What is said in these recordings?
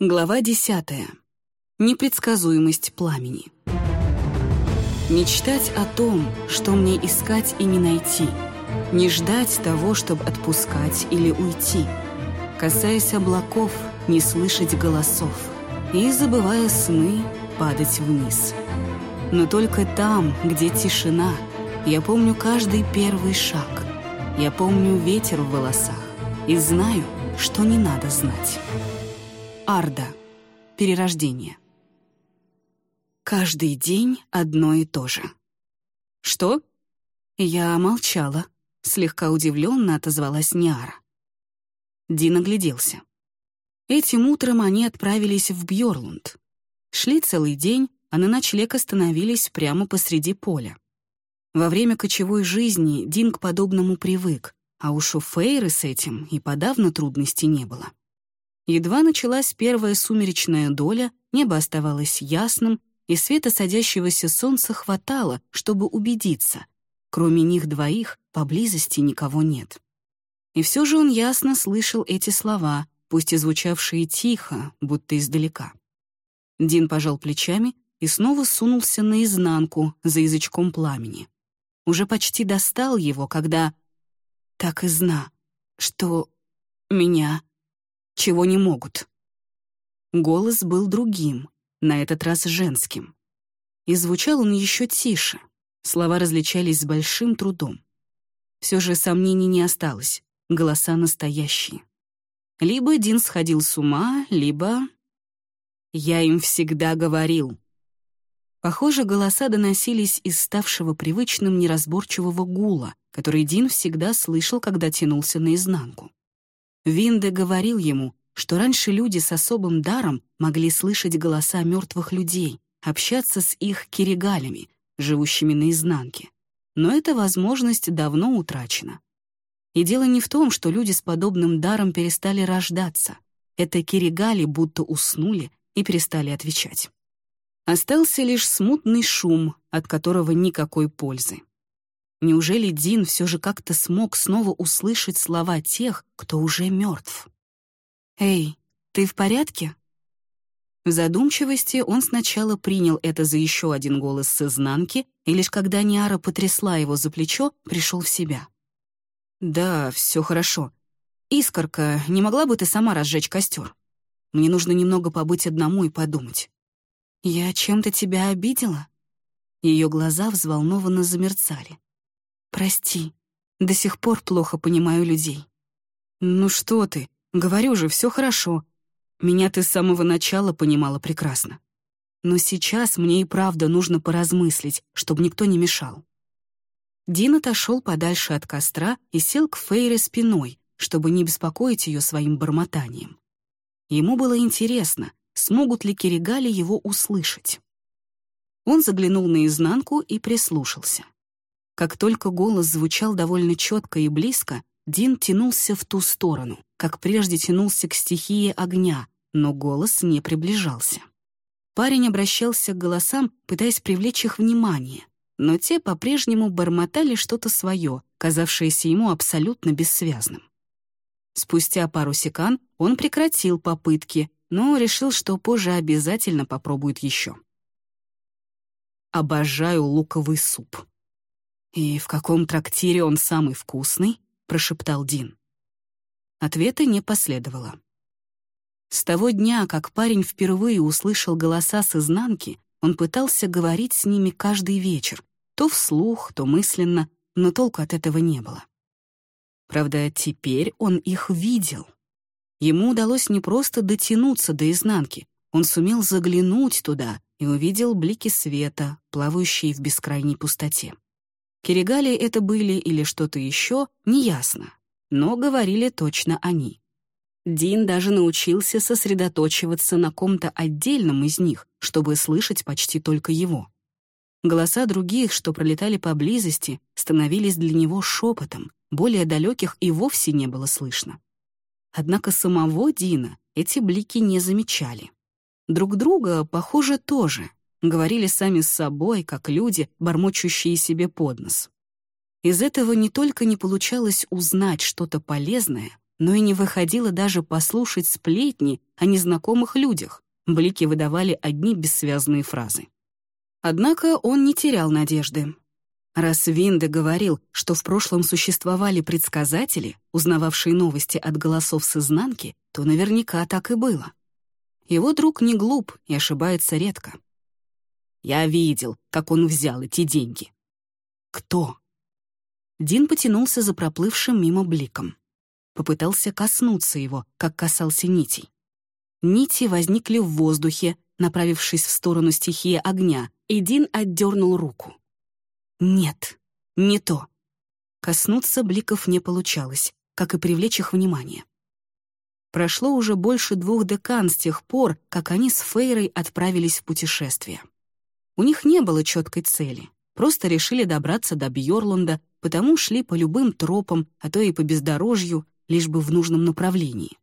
Глава десятая. Непредсказуемость пламени. Мечтать о том, что мне искать и не найти. Не ждать того, чтобы отпускать или уйти. Касаясь облаков, не слышать голосов. И, забывая сны, падать вниз. Но только там, где тишина, я помню каждый первый шаг. Я помню ветер в волосах и знаю, что не надо знать. Арда. Перерождение. Каждый день одно и то же. «Что?» Я молчала. Слегка удивленно отозвалась Ниара. Дин огляделся. Этим утром они отправились в Бьорлунд. Шли целый день, а на ночлег остановились прямо посреди поля. Во время кочевой жизни Дин к подобному привык, а уж у Фейры с этим и подавно трудностей не было. Едва началась первая сумеречная доля, небо оставалось ясным, и света садящегося солнца хватало, чтобы убедиться. Кроме них двоих поблизости никого нет. И все же он ясно слышал эти слова, пусть и звучавшие тихо, будто издалека. Дин пожал плечами и снова сунулся наизнанку за язычком пламени. Уже почти достал его, когда... Так и зна, что меня чего не могут. Голос был другим, на этот раз женским. И звучал он еще тише, слова различались с большим трудом. Все же сомнений не осталось, голоса настоящие. Либо Дин сходил с ума, либо... Я им всегда говорил. Похоже, голоса доносились из ставшего привычным неразборчивого гула, который Дин всегда слышал, когда тянулся наизнанку. Винде говорил ему, что раньше люди с особым даром могли слышать голоса мертвых людей, общаться с их киригалями, живущими наизнанке. Но эта возможность давно утрачена. И дело не в том, что люди с подобным даром перестали рождаться. Это киригали будто уснули и перестали отвечать. Остался лишь смутный шум, от которого никакой пользы. Неужели Дин все же как-то смог снова услышать слова тех, кто уже мертв? «Эй, ты в порядке?» В задумчивости он сначала принял это за еще один голос с изнанки, и лишь когда Ниара потрясла его за плечо, пришел в себя. «Да, все хорошо. Искорка, не могла бы ты сама разжечь костер? Мне нужно немного побыть одному и подумать». «Я чем-то тебя обидела?» Ее глаза взволнованно замерцали. «Прости, до сих пор плохо понимаю людей». «Ну что ты? Говорю же, все хорошо. Меня ты с самого начала понимала прекрасно. Но сейчас мне и правда нужно поразмыслить, чтобы никто не мешал». Дин отошел подальше от костра и сел к Фейре спиной, чтобы не беспокоить ее своим бормотанием. Ему было интересно, смогут ли Киригали его услышать. Он заглянул наизнанку и прислушался. Как только голос звучал довольно четко и близко, Дин тянулся в ту сторону, как прежде тянулся к стихии огня, но голос не приближался. Парень обращался к голосам, пытаясь привлечь их внимание, но те по-прежнему бормотали что-то свое, казавшееся ему абсолютно бессвязным. Спустя пару секунд он прекратил попытки, но решил, что позже обязательно попробует еще. «Обожаю луковый суп», «И в каком трактире он самый вкусный?» — прошептал Дин. Ответа не последовало. С того дня, как парень впервые услышал голоса с изнанки, он пытался говорить с ними каждый вечер, то вслух, то мысленно, но толку от этого не было. Правда, теперь он их видел. Ему удалось не просто дотянуться до изнанки, он сумел заглянуть туда и увидел блики света, плавающие в бескрайней пустоте. Киригали это были или что-то еще, неясно, но говорили точно они. Дин даже научился сосредоточиваться на ком-то отдельном из них, чтобы слышать почти только его. Голоса других, что пролетали поблизости, становились для него шепотом, более далеких и вовсе не было слышно. Однако самого Дина эти блики не замечали. Друг друга, похоже, тоже — говорили сами с собой, как люди, бормочущие себе под нос. Из этого не только не получалось узнать что-то полезное, но и не выходило даже послушать сплетни, о незнакомых людях. Блики выдавали одни бессвязные фразы. Однако он не терял надежды. Раз Винде говорил, что в прошлом существовали предсказатели, узнававшие новости от голосов с изнанки, то наверняка так и было. Его друг не глуп и ошибается редко. Я видел, как он взял эти деньги. Кто? Дин потянулся за проплывшим мимо бликом. Попытался коснуться его, как касался нитей. Нити возникли в воздухе, направившись в сторону стихии огня, и Дин отдернул руку. Нет, не то. Коснуться бликов не получалось, как и привлечь их внимание. Прошло уже больше двух декан с тех пор, как они с Фейрой отправились в путешествие. У них не было четкой цели, просто решили добраться до Бьорланда, потому шли по любым тропам, а то и по бездорожью, лишь бы в нужном направлении.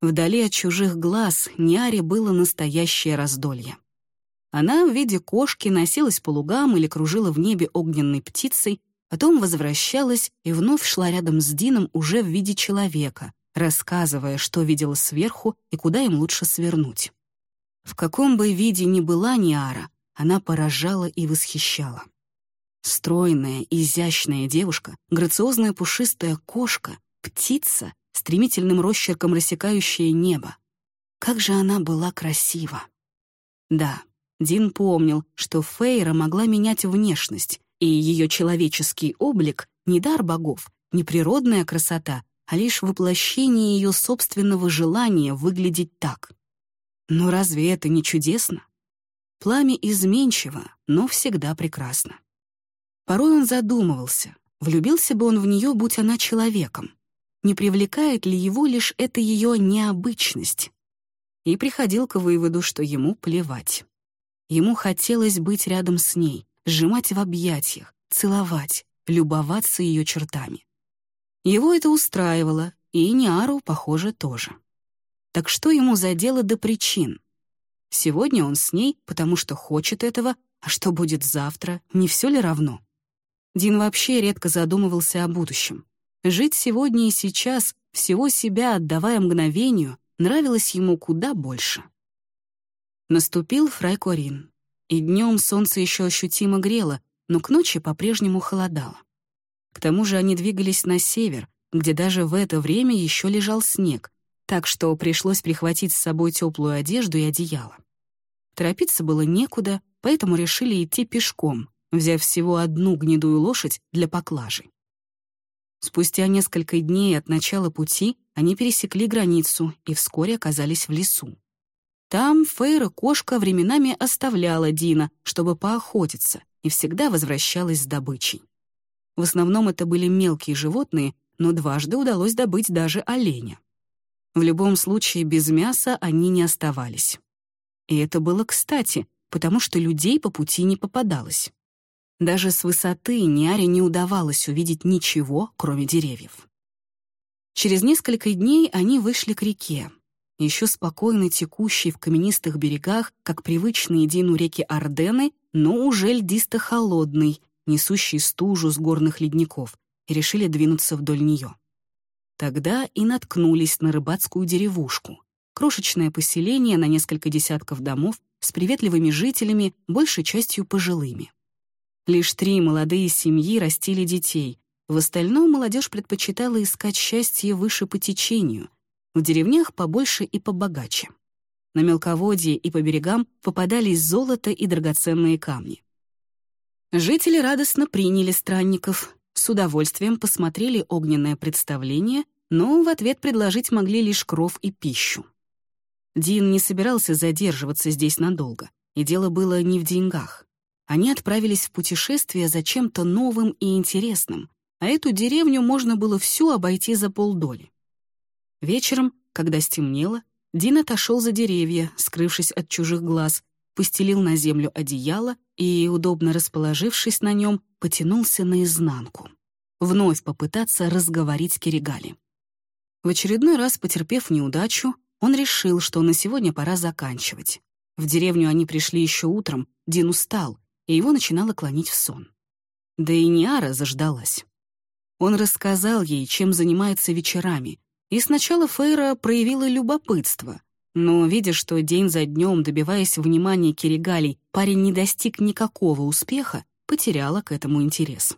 Вдали от чужих глаз Ниаре было настоящее раздолье. Она в виде кошки носилась по лугам или кружила в небе огненной птицей, потом возвращалась и вновь шла рядом с Дином уже в виде человека, рассказывая, что видела сверху и куда им лучше свернуть. В каком бы виде ни была Ниара, она поражала и восхищала. Стройная, изящная девушка, грациозная пушистая кошка, птица, стремительным росчерком рассекающая небо. Как же она была красива! Да, Дин помнил, что Фейра могла менять внешность, и ее человеческий облик — не дар богов, не природная красота, а лишь воплощение ее собственного желания выглядеть так. Но разве это не чудесно? Пламя изменчиво, но всегда прекрасно. Порой он задумывался, влюбился бы он в нее, будь она человеком. Не привлекает ли его лишь эта ее необычность? И приходил к выводу, что ему плевать. Ему хотелось быть рядом с ней, сжимать в объятиях, целовать, любоваться ее чертами. Его это устраивало, и Ниару, похоже, тоже. Так что ему за дело до причин? Сегодня он с ней, потому что хочет этого, а что будет завтра, не все ли равно? Дин вообще редко задумывался о будущем. Жить сегодня и сейчас, всего себя отдавая мгновению, нравилось ему куда больше. Наступил Фрайкорин, и днем солнце еще ощутимо грело, но к ночи по-прежнему холодало. К тому же они двигались на север, где даже в это время еще лежал снег, так что пришлось прихватить с собой теплую одежду и одеяло. Торопиться было некуда, поэтому решили идти пешком, взяв всего одну гнедую лошадь для поклажи. Спустя несколько дней от начала пути они пересекли границу и вскоре оказались в лесу. Там Фейра-кошка временами оставляла Дина, чтобы поохотиться, и всегда возвращалась с добычей. В основном это были мелкие животные, но дважды удалось добыть даже оленя. В любом случае, без мяса они не оставались. И это было кстати, потому что людей по пути не попадалось. Даже с высоты Ниаре не удавалось увидеть ничего, кроме деревьев. Через несколько дней они вышли к реке, еще спокойно текущей в каменистых берегах, как привычные Дину реки Ордены, но уже льдисто-холодный, несущий стужу с горных ледников, и решили двинуться вдоль нее. Тогда и наткнулись на рыбацкую деревушку, крошечное поселение на несколько десятков домов с приветливыми жителями, большей частью пожилыми. Лишь три молодые семьи растили детей, в остальном молодежь предпочитала искать счастье выше по течению — в деревнях побольше и побогаче. На мелководье и по берегам попадались золото и драгоценные камни. Жители радостно приняли странников, с удовольствием посмотрели огненное представление, но в ответ предложить могли лишь кров и пищу. Дин не собирался задерживаться здесь надолго, и дело было не в деньгах. Они отправились в путешествие за чем-то новым и интересным, а эту деревню можно было всю обойти за полдоли. Вечером, когда стемнело, Дин отошел за деревья, скрывшись от чужих глаз, постелил на землю одеяло и, удобно расположившись на нем, потянулся наизнанку. Вновь попытаться разговорить Киригали. В очередной раз, потерпев неудачу, он решил, что на сегодня пора заканчивать. В деревню они пришли еще утром, Дин устал, и его начинало клонить в сон. Да и Ниара заждалась. Он рассказал ей, чем занимается вечерами, и сначала Фейра проявила любопытство, Но, видя, что день за днем, добиваясь внимания Киригалей, парень не достиг никакого успеха, потеряла к этому интерес.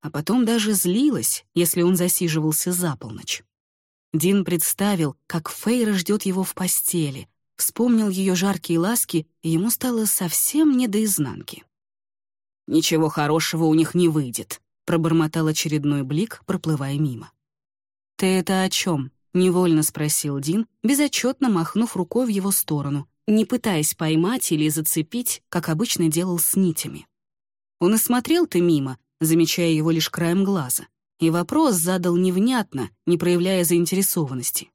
А потом даже злилась, если он засиживался за полночь. Дин представил, как Фейра ждет его в постели, вспомнил ее жаркие ласки, и ему стало совсем не до изнанки. «Ничего хорошего у них не выйдет», — пробормотал очередной блик, проплывая мимо. «Ты это о чем? Невольно спросил Дин, безотчетно махнув рукой в его сторону, не пытаясь поймать или зацепить, как обычно делал с нитями. Он и смотрел-то мимо, замечая его лишь краем глаза, и вопрос задал невнятно, не проявляя заинтересованности.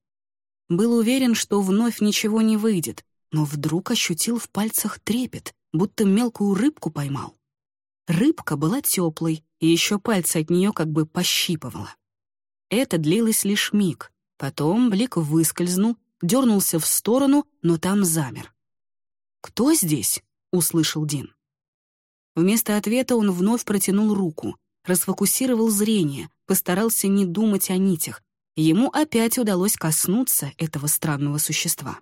Был уверен, что вновь ничего не выйдет, но вдруг ощутил в пальцах трепет, будто мелкую рыбку поймал. Рыбка была теплой, и еще пальцы от нее как бы пощипывало. Это длилось лишь миг. Потом Блик выскользнул, дернулся в сторону, но там замер. «Кто здесь?» — услышал Дин. Вместо ответа он вновь протянул руку, расфокусировал зрение, постарался не думать о нитях. Ему опять удалось коснуться этого странного существа.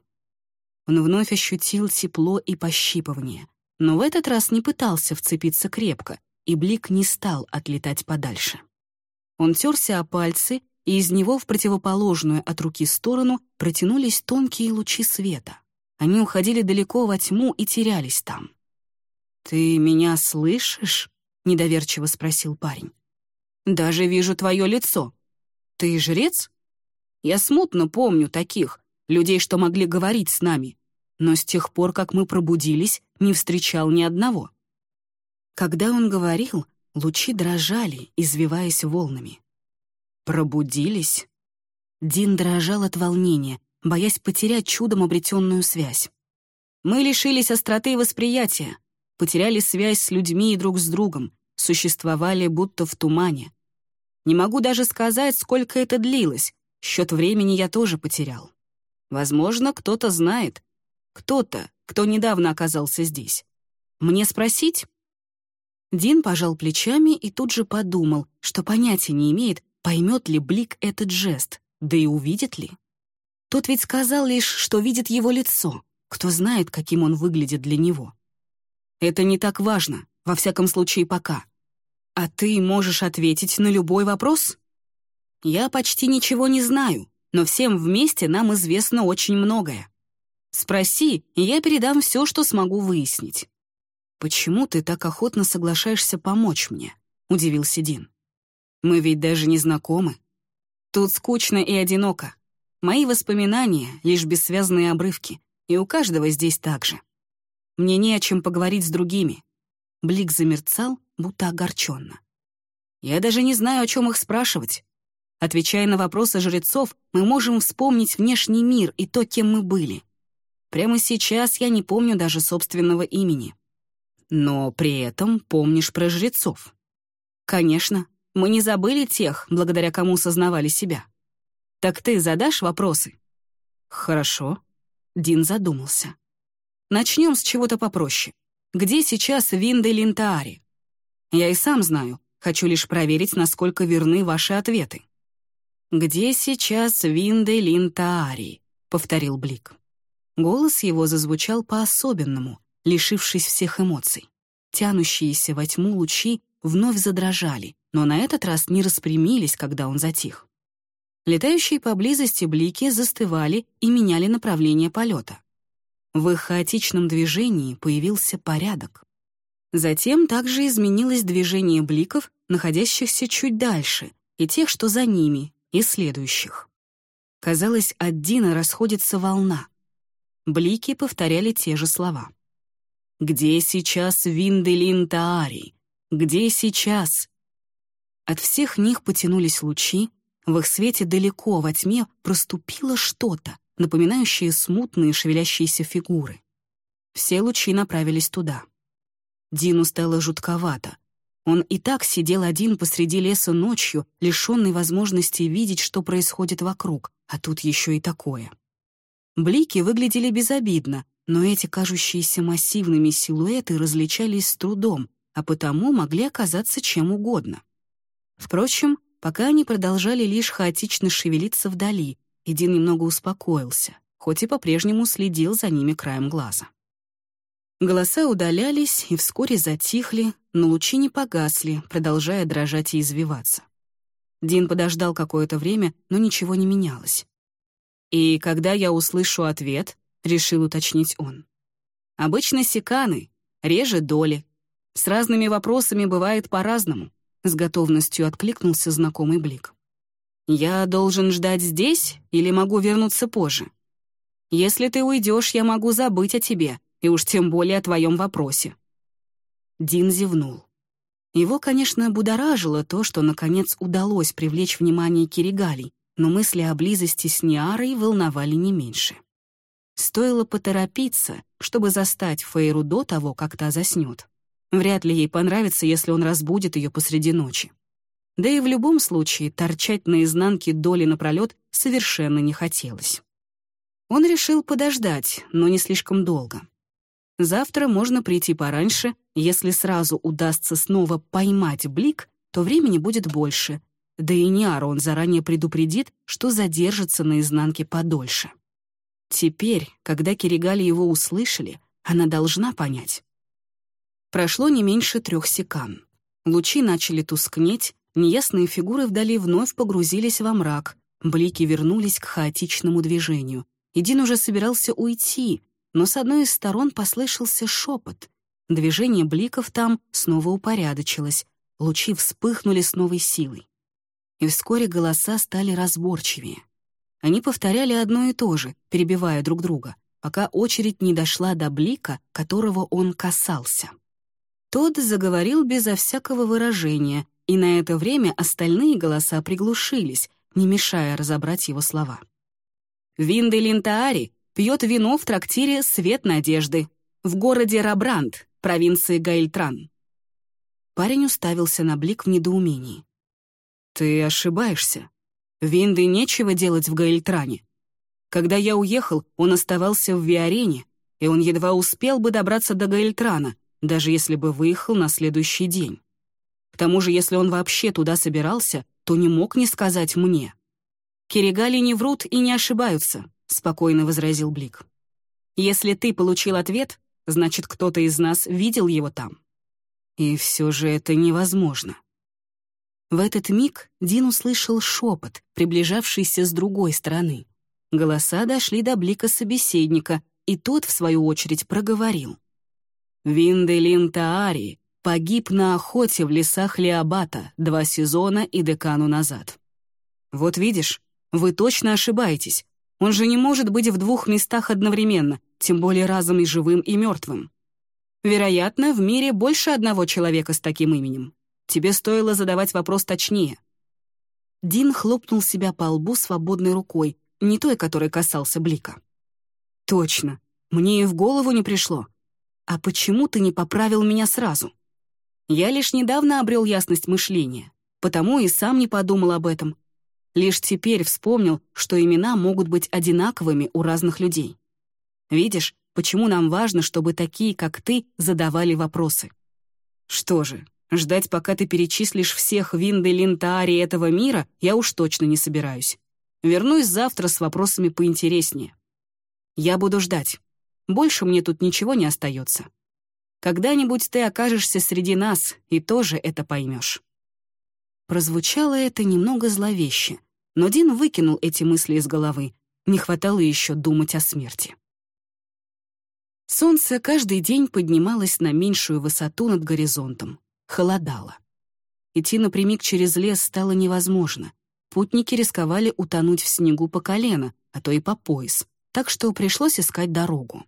Он вновь ощутил тепло и пощипывание, но в этот раз не пытался вцепиться крепко, и Блик не стал отлетать подальше. Он терся о пальцы, и из него в противоположную от руки сторону протянулись тонкие лучи света. Они уходили далеко во тьму и терялись там. «Ты меня слышишь?» — недоверчиво спросил парень. «Даже вижу твое лицо. Ты жрец?» «Я смутно помню таких, людей, что могли говорить с нами, но с тех пор, как мы пробудились, не встречал ни одного». Когда он говорил, лучи дрожали, извиваясь волнами. «Пробудились?» Дин дрожал от волнения, боясь потерять чудом обретенную связь. «Мы лишились остроты восприятия, потеряли связь с людьми и друг с другом, существовали будто в тумане. Не могу даже сказать, сколько это длилось, счет времени я тоже потерял. Возможно, кто-то знает. Кто-то, кто недавно оказался здесь. Мне спросить?» Дин пожал плечами и тут же подумал, что понятия не имеет, поймет ли Блик этот жест, да и увидит ли. Тот ведь сказал лишь, что видит его лицо. Кто знает, каким он выглядит для него. Это не так важно, во всяком случае пока. А ты можешь ответить на любой вопрос? Я почти ничего не знаю, но всем вместе нам известно очень многое. Спроси, и я передам все, что смогу выяснить. «Почему ты так охотно соглашаешься помочь мне?» — удивился Дин. «Мы ведь даже не знакомы. Тут скучно и одиноко. Мои воспоминания — лишь бессвязные обрывки, и у каждого здесь так же. Мне не о чем поговорить с другими. Блик замерцал, будто огорченно. Я даже не знаю, о чем их спрашивать. Отвечая на вопросы жрецов, мы можем вспомнить внешний мир и то, кем мы были. Прямо сейчас я не помню даже собственного имени. Но при этом помнишь про жрецов. Конечно, мы не забыли тех, благодаря кому сознавали себя. Так ты задашь вопросы? Хорошо. Дин задумался. Начнем с чего-то попроще. Где сейчас Винда Линтаари? Я и сам знаю, хочу лишь проверить, насколько верны ваши ответы. «Где сейчас Винда Линтаари?» — повторил Блик. Голос его зазвучал по-особенному, лишившись всех эмоций. Тянущиеся во тьму лучи вновь задрожали, но на этот раз не распрямились, когда он затих. Летающие поблизости блики застывали и меняли направление полета. В их хаотичном движении появился порядок. Затем также изменилось движение бликов, находящихся чуть дальше, и тех, что за ними, и следующих. Казалось, от Дина расходится волна. Блики повторяли те же слова. «Где сейчас Винделин Таари? Где сейчас?» От всех них потянулись лучи, в их свете далеко во тьме проступило что-то, напоминающие смутные шевелящиеся фигуры. Все лучи направились туда. Дину стало жутковато. Он и так сидел один посреди леса ночью, лишенный возможности видеть, что происходит вокруг, а тут еще и такое. Блики выглядели безобидно, но эти кажущиеся массивными силуэты различались с трудом, а потому могли оказаться чем угодно. Впрочем, пока они продолжали лишь хаотично шевелиться вдали, и Дин немного успокоился, хоть и по-прежнему следил за ними краем глаза. Голоса удалялись и вскоре затихли, но лучи не погасли, продолжая дрожать и извиваться. Дин подождал какое-то время, но ничего не менялось. «И когда я услышу ответ», — решил уточнить он. «Обычно секаны, реже доли. С разными вопросами бывает по-разному», — с готовностью откликнулся знакомый блик. «Я должен ждать здесь или могу вернуться позже? Если ты уйдешь, я могу забыть о тебе, и уж тем более о твоем вопросе». Дин зевнул. Его, конечно, будоражило то, что, наконец, удалось привлечь внимание Киригалей, но мысли о близости с Ниарой волновали не меньше. Стоило поторопиться, чтобы застать Фейру до того, как та заснет. Вряд ли ей понравится, если он разбудит ее посреди ночи. Да и в любом случае торчать на изнанке доли напролет совершенно не хотелось. Он решил подождать, но не слишком долго. Завтра можно прийти пораньше, если сразу удастся снова поймать блик, то времени будет больше. Да и Ниара он заранее предупредит, что задержится на изнанке подольше. Теперь, когда Киригали его услышали, она должна понять. Прошло не меньше трех секан. Лучи начали тускнеть, неясные фигуры вдали вновь погрузились во мрак, блики вернулись к хаотичному движению. И уже собирался уйти, но с одной из сторон послышался шепот. Движение бликов там снова упорядочилось, лучи вспыхнули с новой силой. И вскоре голоса стали разборчивее. Они повторяли одно и то же, перебивая друг друга, пока очередь не дошла до блика, которого он касался. Тот заговорил безо всякого выражения, и на это время остальные голоса приглушились, не мешая разобрать его слова. «Винды Линтаари пьет вино в трактире «Свет надежды» в городе Рабранд, провинции Гайльтран. Парень уставился на Блик в недоумении. «Ты ошибаешься. Винды нечего делать в Гайльтране. Когда я уехал, он оставался в Виарене, и он едва успел бы добраться до Гайльтрана, даже если бы выехал на следующий день. К тому же, если он вообще туда собирался, то не мог не сказать мне. Киригали не врут и не ошибаются. — спокойно возразил Блик. «Если ты получил ответ, значит, кто-то из нас видел его там. И все же это невозможно». В этот миг Дин услышал шепот, приближавшийся с другой стороны. Голоса дошли до блика собеседника, и тот, в свою очередь, проговорил. «Винделин Таари погиб на охоте в лесах Леобата два сезона и декану назад. Вот видишь, вы точно ошибаетесь. Он же не может быть в двух местах одновременно, тем более разом и живым, и мертвым. Вероятно, в мире больше одного человека с таким именем. Тебе стоило задавать вопрос точнее. Дин хлопнул себя по лбу свободной рукой, не той, которой касался Блика. «Точно. Мне и в голову не пришло. А почему ты не поправил меня сразу? Я лишь недавно обрел ясность мышления, потому и сам не подумал об этом. Лишь теперь вспомнил, что имена могут быть одинаковыми у разных людей. Видишь, почему нам важно, чтобы такие, как ты, задавали вопросы? Что же, ждать, пока ты перечислишь всех Винды Линтаари этого мира, я уж точно не собираюсь. Вернусь завтра с вопросами поинтереснее. Я буду ждать. Больше мне тут ничего не остается. Когда-нибудь ты окажешься среди нас и тоже это поймешь. Прозвучало это немного зловеще, но Дин выкинул эти мысли из головы. Не хватало еще думать о смерти. Солнце каждый день поднималось на меньшую высоту над горизонтом. Холодало. Идти напрямик через лес стало невозможно. Путники рисковали утонуть в снегу по колено, а то и по пояс, так что пришлось искать дорогу.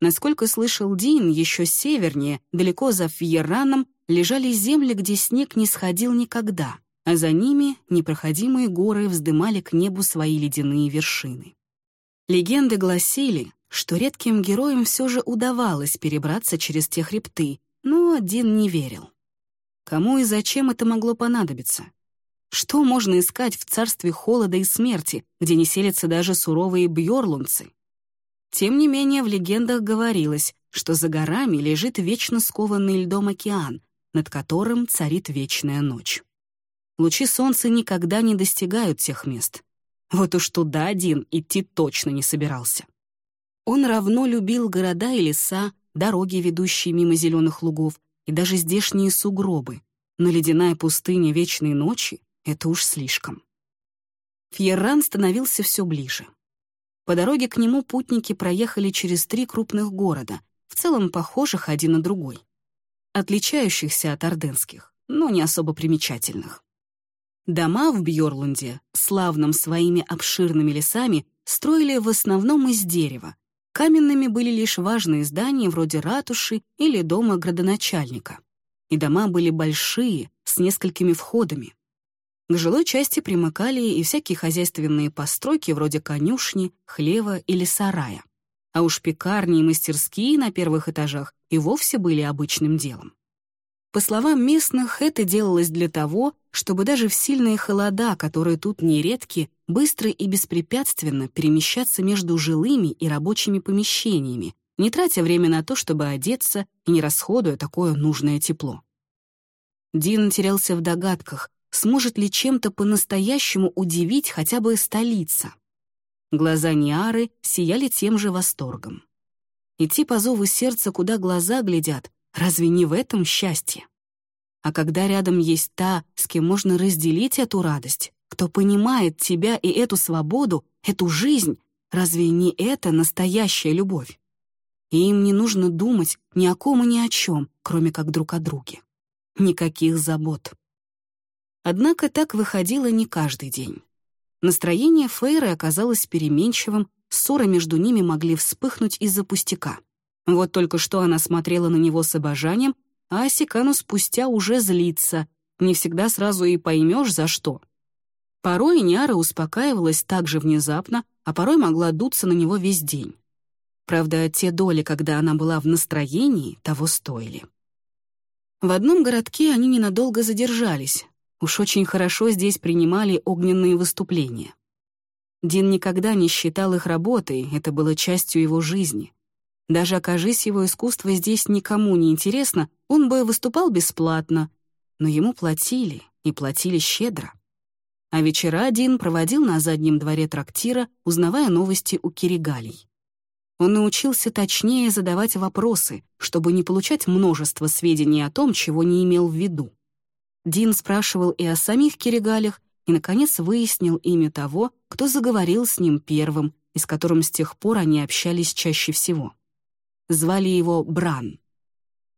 Насколько слышал Дин, еще севернее, далеко за Фьерраном, лежали земли, где снег не сходил никогда, а за ними непроходимые горы вздымали к небу свои ледяные вершины. Легенды гласили, что редким героям все же удавалось перебраться через те хребты, но один не верил. Кому и зачем это могло понадобиться? Что можно искать в царстве холода и смерти, где не селятся даже суровые бьорлунцы? Тем не менее, в легендах говорилось, что за горами лежит вечно скованный льдом океан, над которым царит вечная ночь. Лучи солнца никогда не достигают тех мест. Вот уж туда один идти точно не собирался. Он равно любил города и леса, дороги, ведущие мимо зеленых лугов, и даже здешние сугробы. Но ледяная пустыня вечной ночи — это уж слишком. Фьерран становился все ближе. По дороге к нему путники проехали через три крупных города, в целом похожих один на другой, отличающихся от орденских, но не особо примечательных. Дома в Бьорлунде, славным своими обширными лесами, строили в основном из дерева. Каменными были лишь важные здания вроде ратуши или дома градоначальника. И дома были большие, с несколькими входами. К жилой части примыкали и всякие хозяйственные постройки вроде конюшни, хлева или сарая. А уж пекарни и мастерские на первых этажах и вовсе были обычным делом. По словам местных, это делалось для того, чтобы даже в сильные холода, которые тут нередки, быстро и беспрепятственно перемещаться между жилыми и рабочими помещениями, не тратя время на то, чтобы одеться и не расходуя такое нужное тепло. Дин терялся в догадках, сможет ли чем-то по-настоящему удивить хотя бы столица. Глаза Ниары сияли тем же восторгом. Идти по зову сердца, куда глаза глядят, разве не в этом счастье? А когда рядом есть та, с кем можно разделить эту радость, кто понимает тебя и эту свободу, эту жизнь, разве не это настоящая любовь? И им не нужно думать ни о ком и ни о чем, кроме как друг о друге. Никаких забот. Однако так выходило не каждый день. Настроение Фейры оказалось переменчивым, ссоры между ними могли вспыхнуть из-за пустяка. Вот только что она смотрела на него с обожанием, а Асикану спустя уже злится. Не всегда сразу и поймешь, за что. Порой Няра успокаивалась так же внезапно, а порой могла дуться на него весь день. Правда, те доли, когда она была в настроении, того стоили. В одном городке они ненадолго задержались, Уж очень хорошо здесь принимали огненные выступления. Дин никогда не считал их работой, это было частью его жизни. Даже окажись его искусство здесь никому не интересно, он бы выступал бесплатно, но ему платили, и платили щедро. А вечера Дин проводил на заднем дворе трактира, узнавая новости у Киригалей. Он научился точнее задавать вопросы, чтобы не получать множество сведений о том, чего не имел в виду. Дин спрашивал и о самих Киригалях, и, наконец, выяснил имя того, кто заговорил с ним первым и с которым с тех пор они общались чаще всего. Звали его Бран.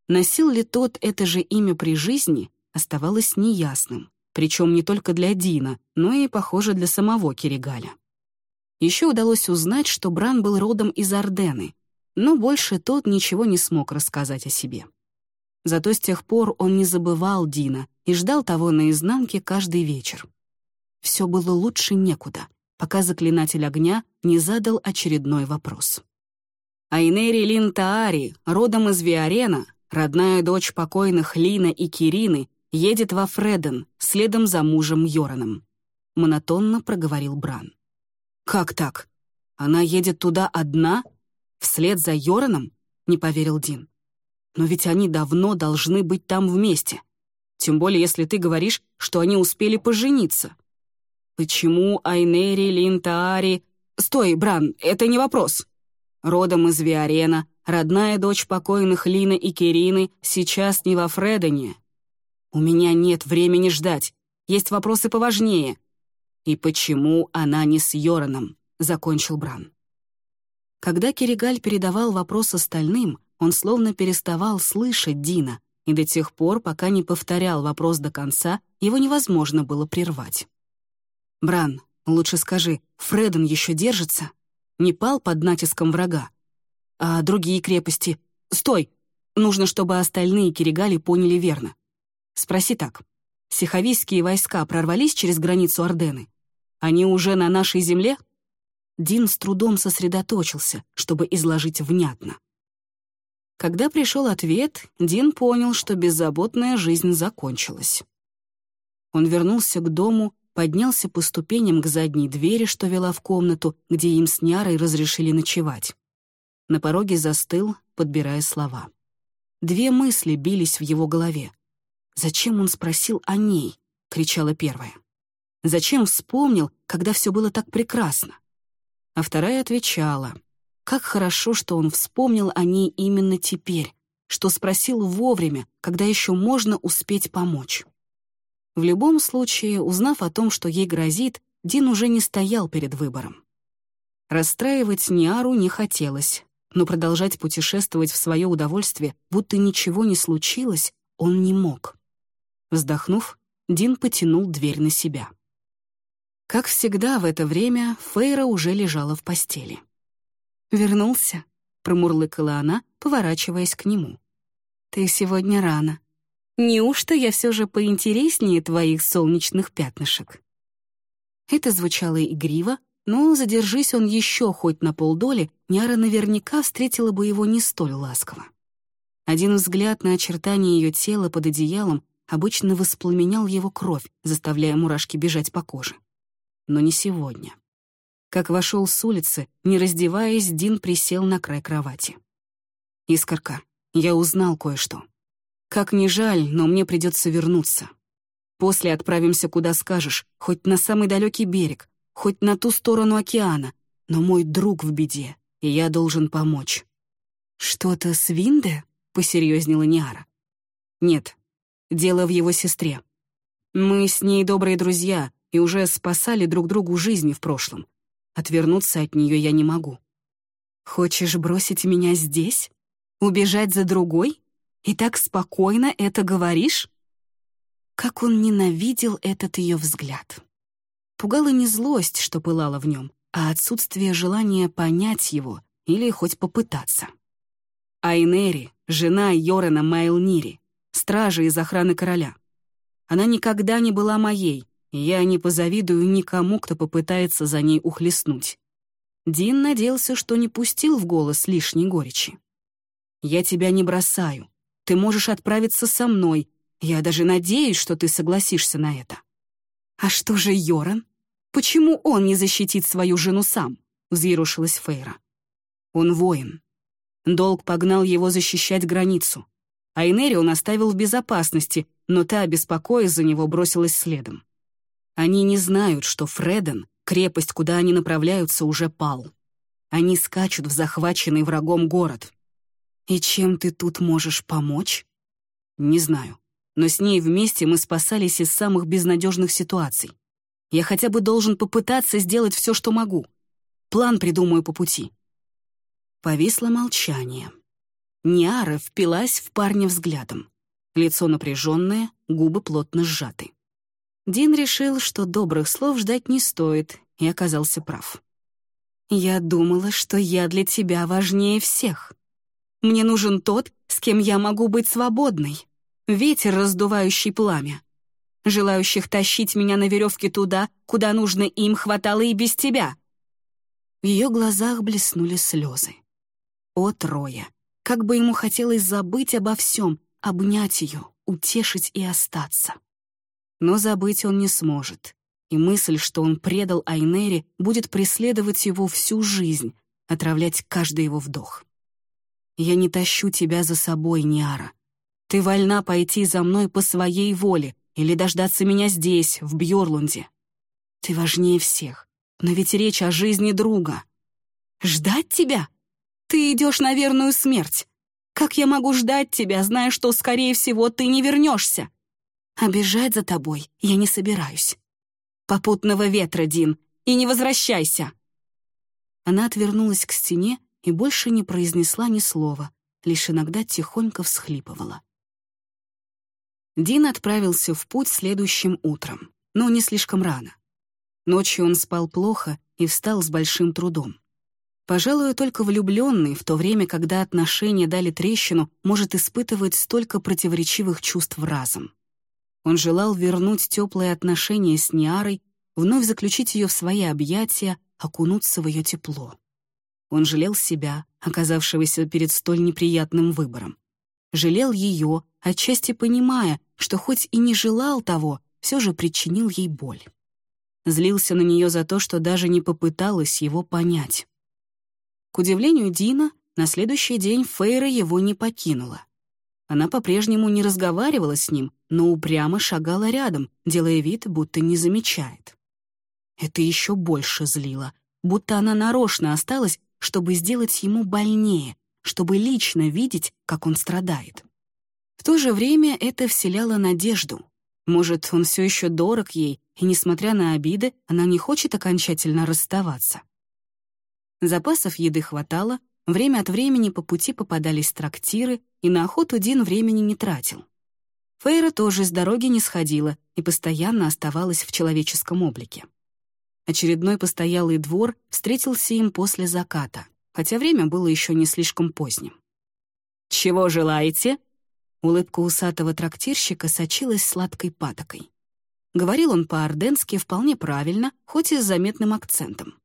Носил ли тот это же имя при жизни, оставалось неясным, причем не только для Дина, но и, похоже, для самого Киригаля. Еще удалось узнать, что Бран был родом из Ордены, но больше тот ничего не смог рассказать о себе. Зато с тех пор он не забывал Дина и ждал того наизнанке каждый вечер. Все было лучше некуда, пока заклинатель огня не задал очередной вопрос. Айнери Лин Таари, родом из Виарена, родная дочь покойных Лина и Кирины, едет во Фреден, следом за мужем Йораном. Монотонно проговорил Бран. «Как так? Она едет туда одна? Вслед за Йораном?» — не поверил Дин. «Но ведь они давно должны быть там вместе. Тем более, если ты говоришь, что они успели пожениться. Почему Айнери Линтаари... Стой, Бран, это не вопрос. Родом из Виарена, родная дочь покойных Лина и Кирины, сейчас не во Фредоне. У меня нет времени ждать. Есть вопросы поважнее. И почему она не с Йораном? Закончил Бран. Когда Киригаль передавал вопрос остальным, он словно переставал слышать Дина, и до тех пор, пока не повторял вопрос до конца, его невозможно было прервать. «Бран, лучше скажи, Фреден еще держится? Не пал под натиском врага? А другие крепости? Стой! Нужно, чтобы остальные Киригали поняли верно. Спроси так. Сиховийские войска прорвались через границу Ордены? Они уже на нашей земле?» Дин с трудом сосредоточился, чтобы изложить внятно. Когда пришел ответ, Дин понял, что беззаботная жизнь закончилась. Он вернулся к дому, поднялся по ступеням к задней двери, что вела в комнату, где им с Нярой разрешили ночевать. На пороге застыл, подбирая слова. Две мысли бились в его голове. «Зачем он спросил о ней?» — кричала первая. Зачем вспомнил, когда все было так прекрасно? А вторая отвечала, как хорошо, что он вспомнил о ней именно теперь, что спросил вовремя, когда еще можно успеть помочь. В любом случае, узнав о том, что ей грозит, Дин уже не стоял перед выбором. Расстраивать Ниару не хотелось, но продолжать путешествовать в свое удовольствие, будто ничего не случилось, он не мог. Вздохнув, Дин потянул дверь на себя. Как всегда в это время Фейра уже лежала в постели. «Вернулся?» — промурлыкала она, поворачиваясь к нему. «Ты сегодня рано. Неужто я все же поинтереснее твоих солнечных пятнышек?» Это звучало игриво, но задержись он еще хоть на полдоли, Няра наверняка встретила бы его не столь ласково. Один взгляд на очертания ее тела под одеялом обычно воспламенял его кровь, заставляя мурашки бежать по коже. Но не сегодня. Как вошел с улицы, не раздеваясь, Дин присел на край кровати. «Искорка, я узнал кое-что. Как ни жаль, но мне придется вернуться. После отправимся куда скажешь, хоть на самый далекий берег, хоть на ту сторону океана, но мой друг в беде, и я должен помочь». «Что-то с Винде?» — посерьезнела Ниара. «Нет, дело в его сестре. Мы с ней добрые друзья и уже спасали друг другу жизни в прошлом, Отвернуться от нее я не могу. Хочешь бросить меня здесь? Убежать за другой? И так спокойно это говоришь? Как он ненавидел этот ее взгляд. Пугала не злость, что пылала в нем, а отсутствие желания понять его или хоть попытаться. Айнери, жена Йорена Майлнири, стража из охраны короля. Она никогда не была моей, я не позавидую никому, кто попытается за ней ухлестнуть. Дин надеялся, что не пустил в голос лишней горечи. «Я тебя не бросаю. Ты можешь отправиться со мной. Я даже надеюсь, что ты согласишься на это». «А что же Йоран? Почему он не защитит свою жену сам?» — взъерушилась Фейра. «Он воин. Долг погнал его защищать границу. А Энери он оставил в безопасности, но та, беспокоясь за него, бросилась следом. Они не знают, что Фреден, крепость, куда они направляются, уже пал. Они скачут в захваченный врагом город. И чем ты тут можешь помочь? Не знаю. Но с ней вместе мы спасались из самых безнадежных ситуаций. Я хотя бы должен попытаться сделать все, что могу. План придумаю по пути. Повисло молчание. Ниара впилась в парня взглядом. Лицо напряженное, губы плотно сжаты. Дин решил, что добрых слов ждать не стоит, и оказался прав. «Я думала, что я для тебя важнее всех. Мне нужен тот, с кем я могу быть свободной. Ветер, раздувающий пламя. Желающих тащить меня на веревке туда, куда нужно им, хватало и без тебя». В ее глазах блеснули слезы. О, Троя! Как бы ему хотелось забыть обо всем, обнять ее, утешить и остаться. Но забыть он не сможет. И мысль, что он предал Айнери, будет преследовать его всю жизнь, отравлять каждый его вдох. «Я не тащу тебя за собой, Ниара. Ты вольна пойти за мной по своей воле или дождаться меня здесь, в Бьорлунде. Ты важнее всех, но ведь речь о жизни друга. Ждать тебя? Ты идешь на верную смерть. Как я могу ждать тебя, зная, что, скорее всего, ты не вернешься? Бежать за тобой я не собираюсь. Попутного ветра, Дин, и не возвращайся!» Она отвернулась к стене и больше не произнесла ни слова, лишь иногда тихонько всхлипывала. Дин отправился в путь следующим утром, но не слишком рано. Ночью он спал плохо и встал с большим трудом. Пожалуй, только влюбленный, в то время, когда отношения дали трещину, может испытывать столько противоречивых чувств разом. Он желал вернуть теплые отношения с Ниарой, вновь заключить ее в свои объятия, окунуться в ее тепло. Он жалел себя, оказавшегося перед столь неприятным выбором. Жалел ее, отчасти понимая, что хоть и не желал того, все же причинил ей боль. Злился на нее за то, что даже не попыталась его понять. К удивлению Дина, на следующий день Фейра его не покинула. Она по-прежнему не разговаривала с ним, но упрямо шагала рядом, делая вид, будто не замечает. Это еще больше злило, будто она нарочно осталась, чтобы сделать ему больнее, чтобы лично видеть, как он страдает. В то же время это вселяло надежду. Может, он все еще дорог ей, и, несмотря на обиды, она не хочет окончательно расставаться. Запасов еды хватало, время от времени по пути попадались трактиры, и на охоту Дин времени не тратил. Фейра тоже с дороги не сходила и постоянно оставалась в человеческом облике. Очередной постоялый двор встретился им после заката, хотя время было еще не слишком поздним. «Чего желаете?» Улыбка усатого трактирщика сочилась сладкой патокой. Говорил он по-орденски вполне правильно, хоть и с заметным акцентом.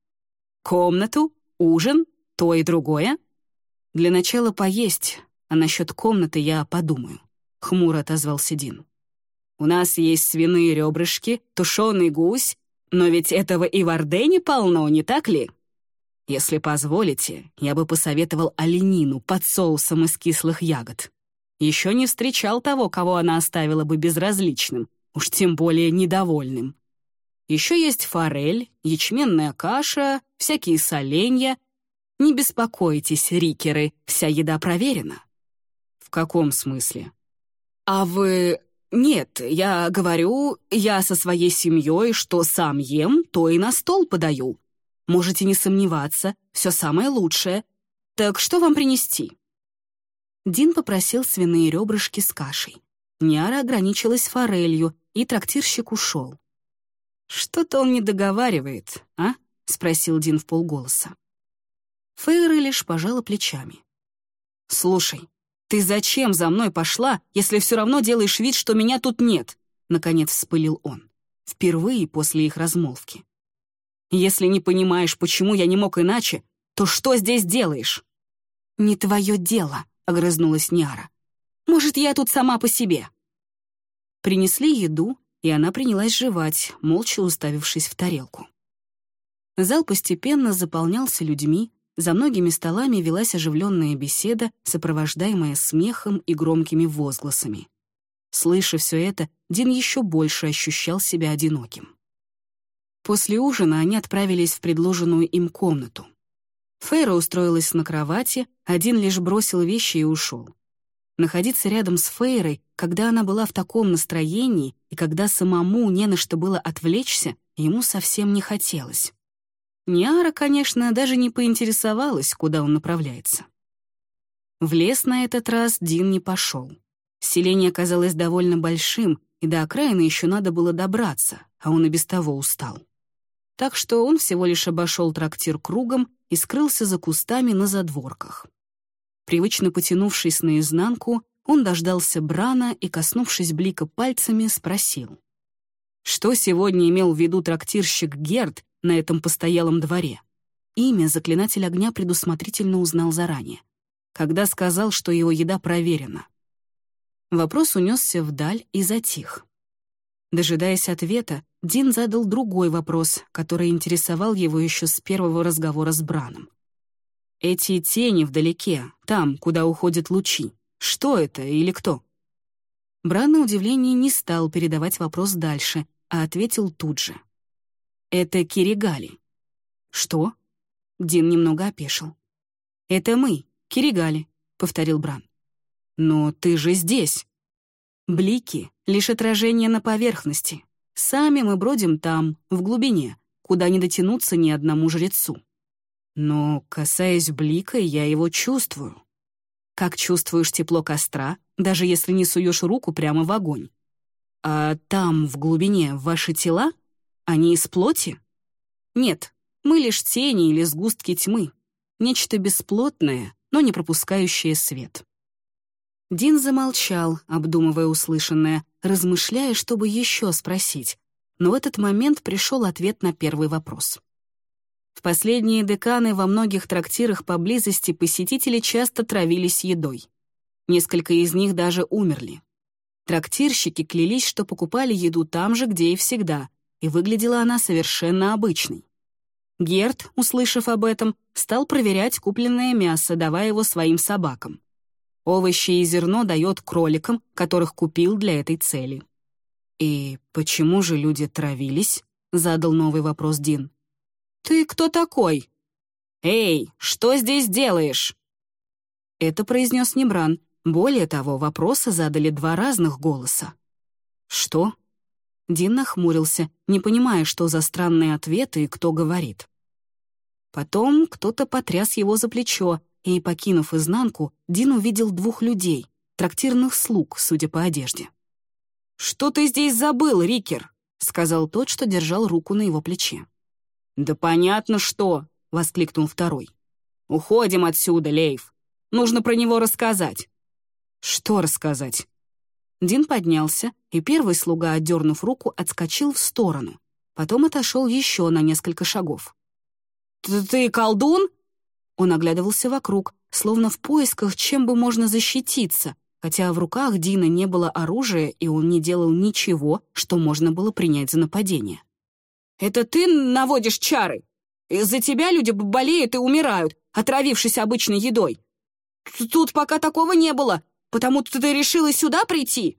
«Комнату? Ужин? То и другое?» «Для начала поесть, а насчет комнаты я подумаю», — хмуро отозвался Дин. «У нас есть свиные ребрышки, тушеный гусь, но ведь этого и в Ордене полно, не так ли?» Если позволите, я бы посоветовал оленину под соусом из кислых ягод. Еще не встречал того, кого она оставила бы безразличным, уж тем более недовольным. Еще есть форель, ячменная каша, всякие соленья. Не беспокойтесь, рикеры, вся еда проверена. В каком смысле? А вы... Нет, я говорю, я со своей семьей, что сам ем, то и на стол подаю. Можете не сомневаться, все самое лучшее. Так что вам принести?» Дин попросил свиные ребрышки с кашей. Ниара ограничилась форелью, и трактирщик ушел. «Что-то он не договаривает, а?» — спросил Дин в полголоса. Фейра лишь пожала плечами. «Слушай, ты зачем за мной пошла, если все равно делаешь вид, что меня тут нет?» — наконец вспылил он. Впервые после их размолвки. Если не понимаешь, почему я не мог иначе, то что здесь делаешь?» «Не твое дело», — огрызнулась Няра. «Может, я тут сама по себе?» Принесли еду, и она принялась жевать, молча уставившись в тарелку. Зал постепенно заполнялся людьми, за многими столами велась оживленная беседа, сопровождаемая смехом и громкими возгласами. Слыша все это, Дин еще больше ощущал себя одиноким. После ужина они отправились в предложенную им комнату. Фейра устроилась на кровати, один лишь бросил вещи и ушел. Находиться рядом с Фейрой, когда она была в таком настроении и когда самому не на что было отвлечься, ему совсем не хотелось. Ниара, конечно, даже не поинтересовалась, куда он направляется. В лес на этот раз Дин не пошел. Селение оказалось довольно большим, и до окраины еще надо было добраться, а он и без того устал так что он всего лишь обошел трактир кругом и скрылся за кустами на задворках. Привычно потянувшись наизнанку, он дождался Брана и, коснувшись блика пальцами, спросил. Что сегодня имел в виду трактирщик Герд на этом постоялом дворе? Имя заклинатель огня предусмотрительно узнал заранее, когда сказал, что его еда проверена. Вопрос унесся вдаль и затих. Дожидаясь ответа, Дин задал другой вопрос, который интересовал его еще с первого разговора с Браном. «Эти тени вдалеке, там, куда уходят лучи, что это или кто?» Бран на удивление не стал передавать вопрос дальше, а ответил тут же. «Это Киригали». «Что?» Дин немного опешил. «Это мы, Киригали», — повторил Бран. «Но ты же здесь». Блики — лишь отражение на поверхности. Сами мы бродим там, в глубине, куда не дотянуться ни одному жрецу. Но, касаясь блика, я его чувствую. Как чувствуешь тепло костра, даже если не суешь руку прямо в огонь. А там, в глубине, ваши тела? Они из плоти? Нет, мы лишь тени или сгустки тьмы. Нечто бесплотное, но не пропускающее свет. Дин замолчал, обдумывая услышанное, размышляя, чтобы еще спросить. Но в этот момент пришел ответ на первый вопрос. В последние деканы во многих трактирах поблизости посетители часто травились едой. Несколько из них даже умерли. Трактирщики клялись, что покупали еду там же, где и всегда, и выглядела она совершенно обычной. Герд, услышав об этом, стал проверять купленное мясо, давая его своим собакам. Овощи и зерно дает кроликам, которых купил для этой цели. «И почему же люди травились?» — задал новый вопрос Дин. «Ты кто такой?» «Эй, что здесь делаешь?» Это произнес Небран. Более того, вопросы задали два разных голоса. «Что?» Дин нахмурился, не понимая, что за странные ответы и кто говорит. Потом кто-то потряс его за плечо, и, покинув изнанку, Дин увидел двух людей, трактирных слуг, судя по одежде. «Что ты здесь забыл, Рикер?» — сказал тот, что держал руку на его плече. «Да понятно, что!» — воскликнул второй. «Уходим отсюда, Лейв. Нужно про него рассказать». «Что рассказать?» Дин поднялся, и первый слуга, отдернув руку, отскочил в сторону. Потом отошел еще на несколько шагов. «Ты, колдун?» Он оглядывался вокруг, словно в поисках, чем бы можно защититься, хотя в руках Дина не было оружия, и он не делал ничего, что можно было принять за нападение. «Это ты наводишь чары? Из-за тебя люди болеют и умирают, отравившись обычной едой. Тут пока такого не было, потому что ты решила сюда прийти?»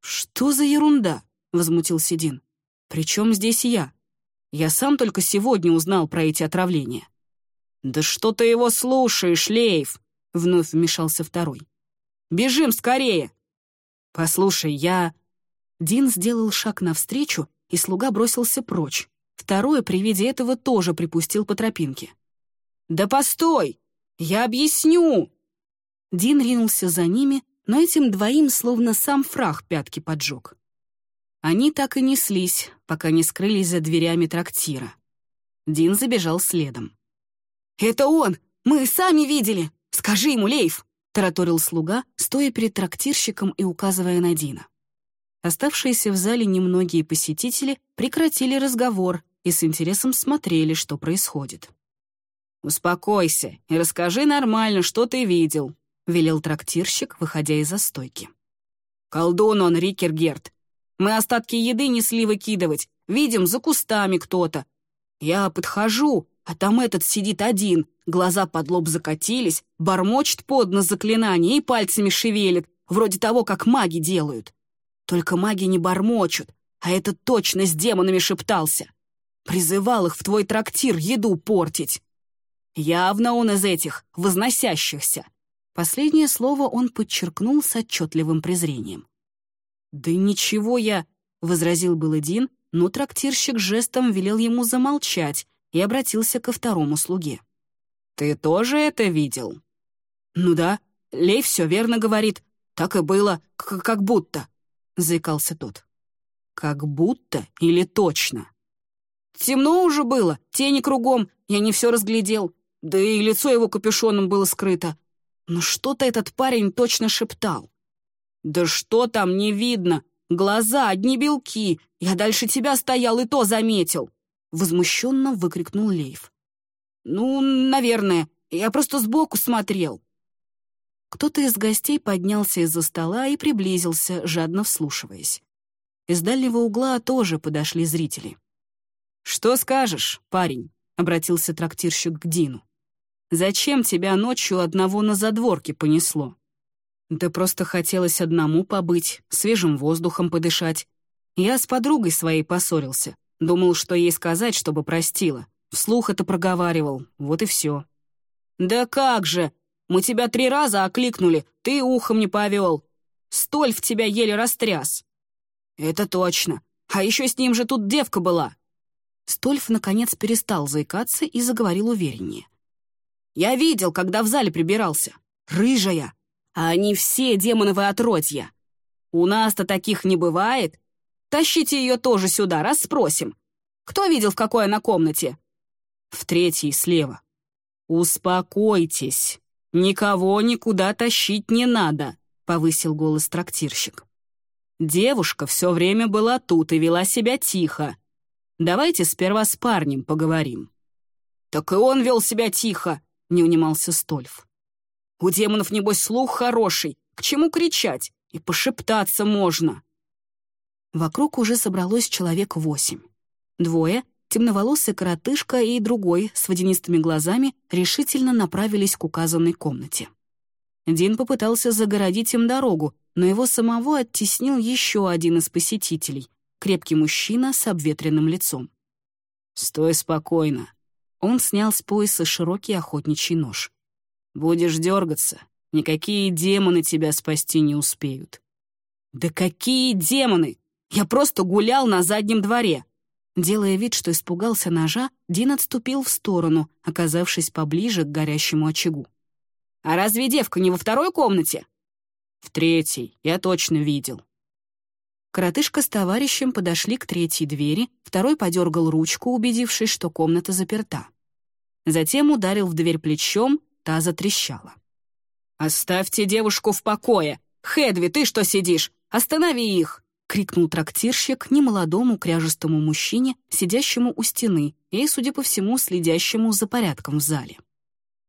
«Что за ерунда?» — возмутился Дин. «При чем здесь я? Я сам только сегодня узнал про эти отравления». «Да что ты его слушаешь, Лейф?» — вновь вмешался второй. «Бежим скорее!» «Послушай, я...» Дин сделал шаг навстречу, и слуга бросился прочь. Второй при виде этого тоже припустил по тропинке. «Да постой! Я объясню!» Дин ринулся за ними, но этим двоим словно сам фраг пятки поджег. Они так и неслись, пока не скрылись за дверями трактира. Дин забежал следом. «Это он! Мы сами видели! Скажи ему, Лейф!» — тараторил слуга, стоя перед трактирщиком и указывая на Дина. Оставшиеся в зале немногие посетители прекратили разговор и с интересом смотрели, что происходит. «Успокойся и расскажи нормально, что ты видел», — велел трактирщик, выходя из застойки. «Колдун он, Рикергерт. Мы остатки еды несли выкидывать. Видим, за кустами кто-то. Я подхожу, а там этот сидит один, глаза под лоб закатились, бормочет под нос заклинание и пальцами шевелит, вроде того, как маги делают. Только маги не бормочут, а этот точно с демонами шептался. Призывал их в твой трактир еду портить. Явно он из этих, возносящихся. Последнее слово он подчеркнул с отчетливым презрением. «Да ничего я...» — возразил был но трактирщик жестом велел ему замолчать и обратился ко второму слуге. «Ты тоже это видел?» «Ну да, Лей все верно говорит. Так и было, как будто», — заикался тот. «Как будто или точно?» «Темно уже было, тени кругом, я не все разглядел, да и лицо его капюшоном было скрыто. Но что-то этот парень точно шептал». «Да что там не видно? Глаза, одни белки. Я дальше тебя стоял и то заметил. — возмущенно выкрикнул Лейв. «Ну, наверное, я просто сбоку смотрел». Кто-то из гостей поднялся из-за стола и приблизился, жадно вслушиваясь. Из дальнего угла тоже подошли зрители. «Что скажешь, парень?» — обратился трактирщик к Дину. «Зачем тебя ночью одного на задворке понесло?» «Да просто хотелось одному побыть, свежим воздухом подышать. Я с подругой своей поссорился. Думал, что ей сказать, чтобы простила. Вслух это проговаривал, вот и все. «Да как же! Мы тебя три раза окликнули, ты ухом не повел. Столь в тебя еле растряс». «Это точно. А еще с ним же тут девка была». Стольф, наконец, перестал заикаться и заговорил увереннее. «Я видел, когда в зале прибирался. Рыжая. А они все демоновы отродья. У нас-то таких не бывает. Тащите ее тоже сюда, расспросим. Кто видел, в какой она комнате?» «В третьей слева». «Успокойтесь. Никого никуда тащить не надо», — повысил голос трактирщик. «Девушка все время была тут и вела себя тихо. Давайте сперва с парнем поговорим». «Так и он вел себя тихо», — не унимался Стольф. «У демонов, небось, слух хороший. К чему кричать? И пошептаться можно». Вокруг уже собралось человек восемь. Двое, темноволосый коротышка и другой с водянистыми глазами, решительно направились к указанной комнате. Дин попытался загородить им дорогу, но его самого оттеснил еще один из посетителей — крепкий мужчина с обветренным лицом. «Стой спокойно». Он снял с пояса широкий охотничий нож. «Будешь дергаться, никакие демоны тебя спасти не успеют». «Да какие демоны! Я просто гулял на заднем дворе!» Делая вид, что испугался ножа, Дин отступил в сторону, оказавшись поближе к горящему очагу. «А разве девка не во второй комнате?» «В третьей, я точно видел». Коротышка с товарищем подошли к третьей двери, второй подергал ручку, убедившись, что комната заперта. Затем ударил в дверь плечом, та затрещала. «Оставьте девушку в покое! Хедви, ты что сидишь? Останови их!» — крикнул трактирщик немолодому кряжестому мужчине, сидящему у стены и, судя по всему, следящему за порядком в зале.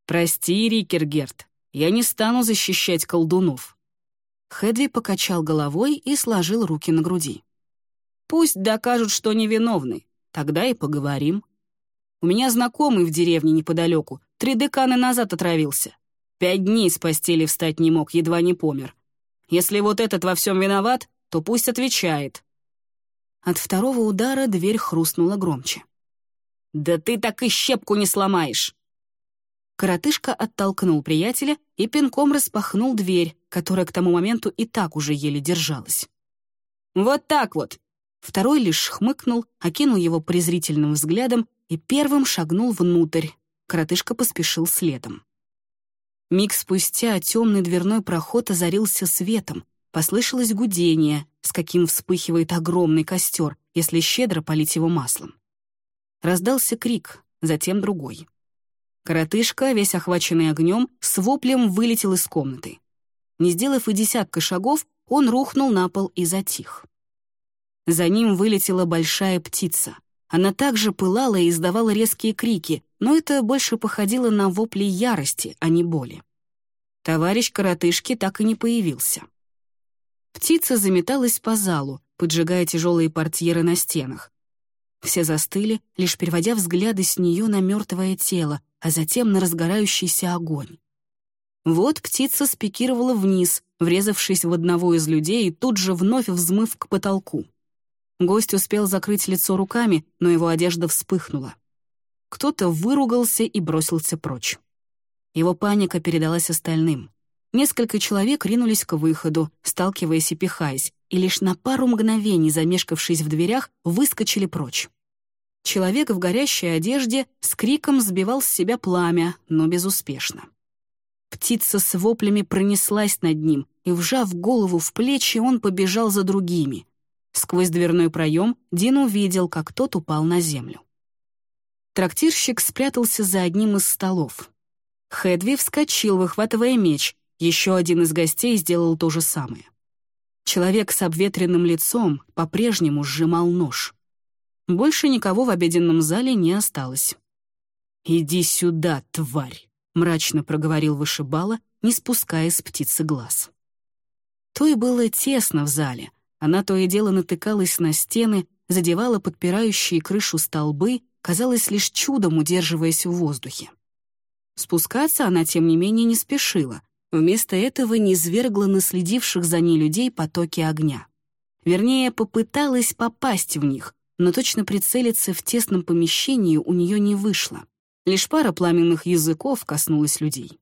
«Прости, Рикергерт, я не стану защищать колдунов». Хедви покачал головой и сложил руки на груди. «Пусть докажут, что невиновны, тогда и поговорим. У меня знакомый в деревне неподалеку, три деканы назад отравился. Пять дней с постели встать не мог, едва не помер. Если вот этот во всем виноват, то пусть отвечает». От второго удара дверь хрустнула громче. «Да ты так и щепку не сломаешь!» Коротышка оттолкнул приятеля и пинком распахнул дверь, которая к тому моменту и так уже еле держалась. «Вот так вот!» Второй лишь хмыкнул, окинул его презрительным взглядом и первым шагнул внутрь. Коротышка поспешил следом. Миг спустя темный дверной проход озарился светом, Послышалось гудение, с каким вспыхивает огромный костер, если щедро полить его маслом. Раздался крик, затем другой. Коротышка, весь охваченный огнем, с воплем вылетел из комнаты. Не сделав и десятка шагов, он рухнул на пол и затих. За ним вылетела большая птица. Она также пылала и издавала резкие крики, но это больше походило на вопли ярости, а не боли. Товарищ коротышки так и не появился. Птица заметалась по залу, поджигая тяжелые портьеры на стенах. Все застыли, лишь переводя взгляды с нее на мертвое тело, а затем на разгорающийся огонь. Вот птица спикировала вниз, врезавшись в одного из людей и тут же вновь взмыв к потолку. Гость успел закрыть лицо руками, но его одежда вспыхнула. Кто-то выругался и бросился прочь. Его паника передалась остальным. Несколько человек ринулись к выходу, сталкиваясь и пихаясь, и лишь на пару мгновений, замешкавшись в дверях, выскочили прочь. Человек в горящей одежде с криком сбивал с себя пламя, но безуспешно. Птица с воплями пронеслась над ним, и, вжав голову в плечи, он побежал за другими. Сквозь дверной проем Дин увидел, как тот упал на землю. Трактирщик спрятался за одним из столов. Хедви вскочил, выхватывая меч, еще один из гостей сделал то же самое. Человек с обветренным лицом по-прежнему сжимал нож. Больше никого в обеденном зале не осталось. «Иди сюда, тварь!» — мрачно проговорил вышибала, не спуская с птицы глаз. То и было тесно в зале. Она то и дело натыкалась на стены, задевала подпирающие крышу столбы, казалось лишь чудом удерживаясь в воздухе. Спускаться она, тем не менее, не спешила, Вместо этого низвергла на следивших за ней людей потоки огня. Вернее, попыталась попасть в них, но точно прицелиться в тесном помещении у нее не вышло. Лишь пара пламенных языков коснулась людей.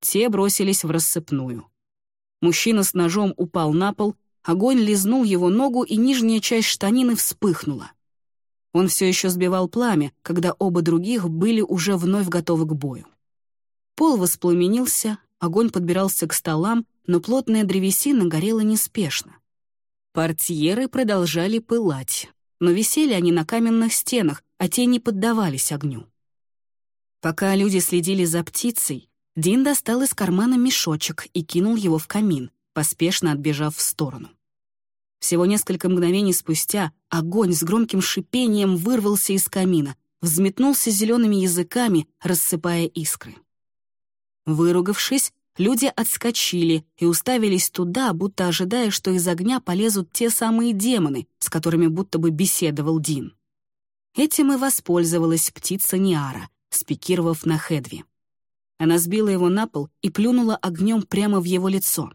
Те бросились в рассыпную. Мужчина с ножом упал на пол, огонь лизнул его ногу, и нижняя часть штанины вспыхнула. Он все еще сбивал пламя, когда оба других были уже вновь готовы к бою. Пол воспламенился, Огонь подбирался к столам, но плотная древесина горела неспешно. Портьеры продолжали пылать, но висели они на каменных стенах, а те не поддавались огню. Пока люди следили за птицей, Дин достал из кармана мешочек и кинул его в камин, поспешно отбежав в сторону. Всего несколько мгновений спустя огонь с громким шипением вырвался из камина, взметнулся зелеными языками, рассыпая искры. Выругавшись, люди отскочили и уставились туда, будто ожидая, что из огня полезут те самые демоны, с которыми будто бы беседовал Дин. Этим и воспользовалась птица Ниара, спикировав на Хедви. Она сбила его на пол и плюнула огнем прямо в его лицо.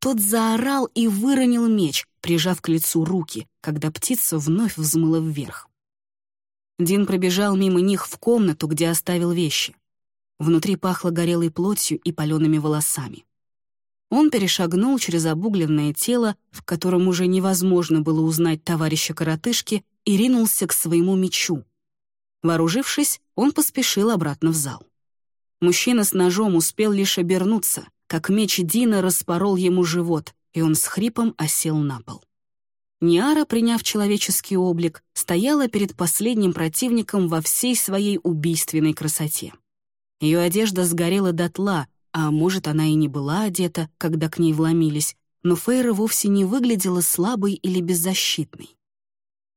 Тот заорал и выронил меч, прижав к лицу руки, когда птица вновь взмыла вверх. Дин пробежал мимо них в комнату, где оставил вещи. Внутри пахло горелой плотью и палеными волосами. Он перешагнул через обугленное тело, в котором уже невозможно было узнать товарища коротышки, и ринулся к своему мечу. Вооружившись, он поспешил обратно в зал. Мужчина с ножом успел лишь обернуться, как меч Дина распорол ему живот, и он с хрипом осел на пол. Ниара, приняв человеческий облик, стояла перед последним противником во всей своей убийственной красоте. Ее одежда сгорела дотла, а может, она и не была одета, когда к ней вломились, но Фейра вовсе не выглядела слабой или беззащитной.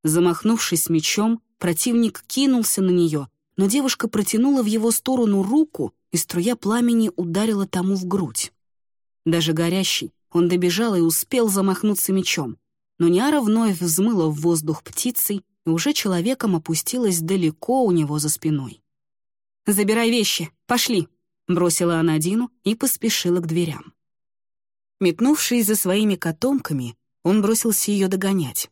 Замахнувшись мечом, противник кинулся на нее, но девушка протянула в его сторону руку, и струя пламени ударила тому в грудь. Даже горящий, он добежал и успел замахнуться мечом, но Ниара вновь взмыла в воздух птицей и уже человеком опустилась далеко у него за спиной. «Забирай вещи, пошли!» — бросила она Дину и поспешила к дверям. Метнувшись за своими котомками, он бросился ее догонять.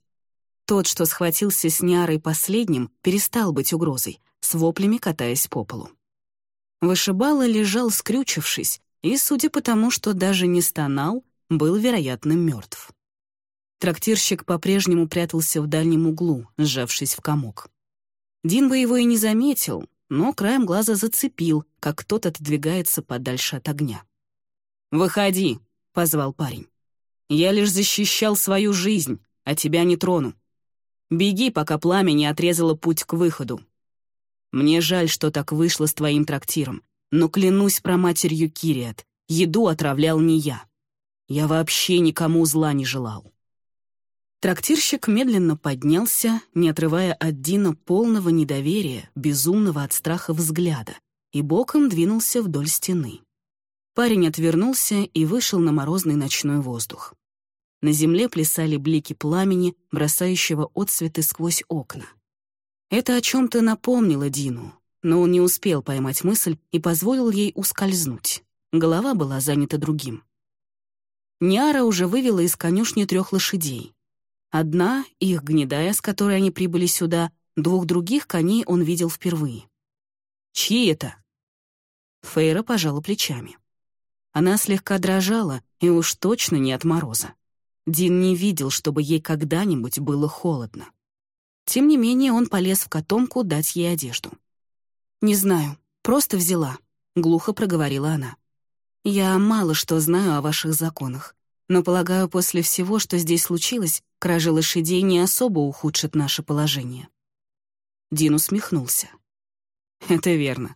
Тот, что схватился с Нярой последним, перестал быть угрозой, с воплями катаясь по полу. Вышибала лежал, скрючившись, и, судя по тому, что даже не стонал, был, вероятно, мертв. Трактирщик по-прежнему прятался в дальнем углу, сжавшись в комок. Дин бы его и не заметил, но краем глаза зацепил, как тот отодвигается подальше от огня. «Выходи», — позвал парень. «Я лишь защищал свою жизнь, а тебя не трону. Беги, пока пламя не отрезало путь к выходу. Мне жаль, что так вышло с твоим трактиром, но клянусь про матерью Кириат, еду отравлял не я. Я вообще никому зла не желал». Трактирщик медленно поднялся, не отрывая от Дина полного недоверия, безумного от страха взгляда, и боком двинулся вдоль стены. Парень отвернулся и вышел на морозный ночной воздух. На земле плясали блики пламени, бросающего отсветы сквозь окна. Это о чем-то напомнило Дину, но он не успел поймать мысль и позволил ей ускользнуть. Голова была занята другим. Ниара уже вывела из конюшни трех лошадей. Одна, их гнедая, с которой они прибыли сюда, двух других коней он видел впервые. «Чьи это?» Фейра пожала плечами. Она слегка дрожала, и уж точно не от мороза. Дин не видел, чтобы ей когда-нибудь было холодно. Тем не менее, он полез в котомку дать ей одежду. «Не знаю, просто взяла», — глухо проговорила она. «Я мало что знаю о ваших законах, но, полагаю, после всего, что здесь случилось, кража лошадей не особо ухудшит наше положение». Дин усмехнулся. «Это верно.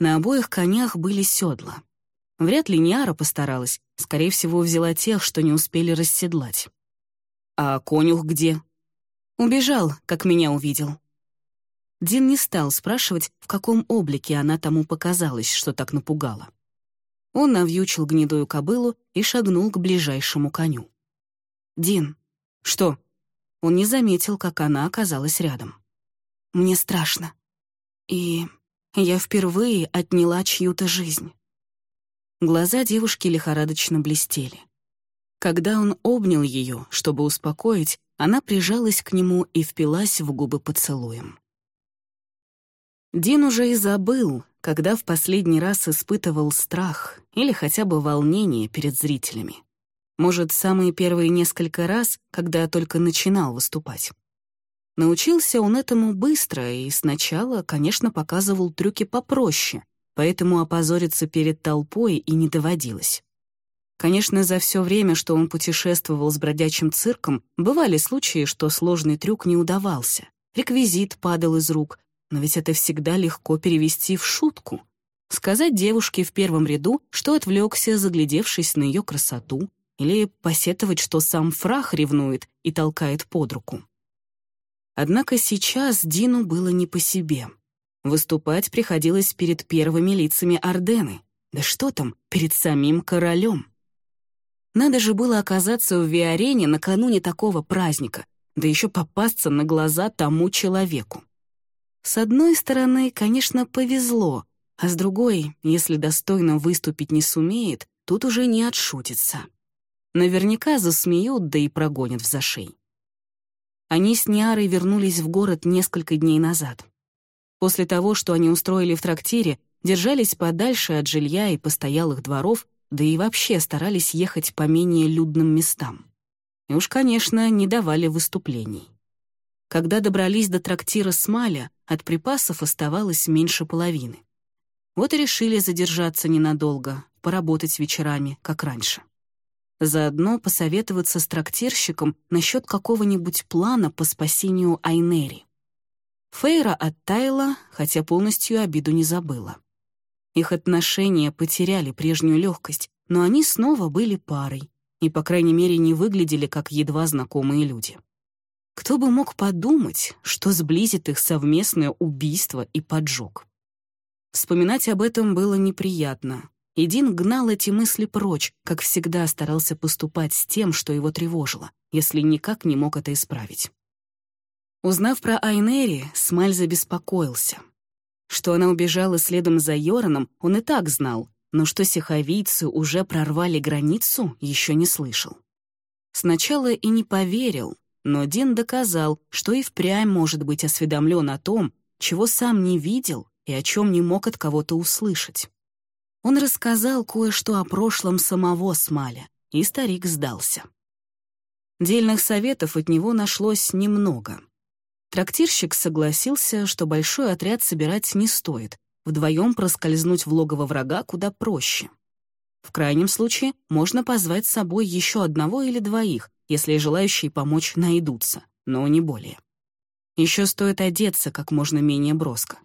На обоих конях были седла. Вряд ли Ниара постаралась, скорее всего, взяла тех, что не успели расседлать. «А конюх где?» «Убежал, как меня увидел». Дин не стал спрашивать, в каком облике она тому показалась, что так напугала. Он навьючил гнедую кобылу и шагнул к ближайшему коню. «Дин». «Что?» Он не заметил, как она оказалась рядом. «Мне страшно. И я впервые отняла чью-то жизнь». Глаза девушки лихорадочно блестели. Когда он обнял ее, чтобы успокоить, она прижалась к нему и впилась в губы поцелуем. Дин уже и забыл, когда в последний раз испытывал страх или хотя бы волнение перед зрителями. Может, самые первые несколько раз, когда только начинал выступать. Научился он этому быстро и сначала, конечно, показывал трюки попроще, поэтому опозориться перед толпой и не доводилось. Конечно, за все время, что он путешествовал с бродячим цирком, бывали случаи, что сложный трюк не удавался. Реквизит падал из рук, но ведь это всегда легко перевести в шутку. Сказать девушке в первом ряду, что отвлекся, заглядевшись на ее красоту, или посетовать, что сам фрах ревнует и толкает под руку. Однако сейчас Дину было не по себе. Выступать приходилось перед первыми лицами Ордены. Да что там, перед самим королем. Надо же было оказаться в Виарене накануне такого праздника, да еще попасться на глаза тому человеку. С одной стороны, конечно, повезло, а с другой, если достойно выступить не сумеет, тут уже не отшутится. Наверняка засмеют, да и прогонят в зашей. Они с Ниарой вернулись в город несколько дней назад. После того, что они устроили в трактире, держались подальше от жилья и постоялых дворов, да и вообще старались ехать по менее людным местам. И уж, конечно, не давали выступлений. Когда добрались до трактира Смаля, от припасов оставалось меньше половины. Вот и решили задержаться ненадолго, поработать вечерами, как раньше. Заодно посоветоваться с трактирщиком насчет какого-нибудь плана по спасению Айнери. Фейра оттаяла, хотя полностью обиду не забыла. Их отношения потеряли прежнюю легкость, но они снова были парой и, по крайней мере, не выглядели как едва знакомые люди. Кто бы мог подумать, что сблизит их совместное убийство и поджог. Вспоминать об этом было неприятно, и Дин гнал эти мысли прочь, как всегда старался поступать с тем, что его тревожило, если никак не мог это исправить. Узнав про Айнери, Смаль забеспокоился. Что она убежала следом за Йораном, он и так знал, но что сиховийцы уже прорвали границу, еще не слышал. Сначала и не поверил, но Дин доказал, что и впрямь может быть осведомлен о том, чего сам не видел и о чем не мог от кого-то услышать. Он рассказал кое-что о прошлом самого Смаля, и старик сдался. Дельных советов от него нашлось немного. Трактирщик согласился, что большой отряд собирать не стоит, вдвоем проскользнуть в логово врага куда проще. В крайнем случае можно позвать с собой еще одного или двоих, если желающие помочь найдутся, но не более. Еще стоит одеться как можно менее броско.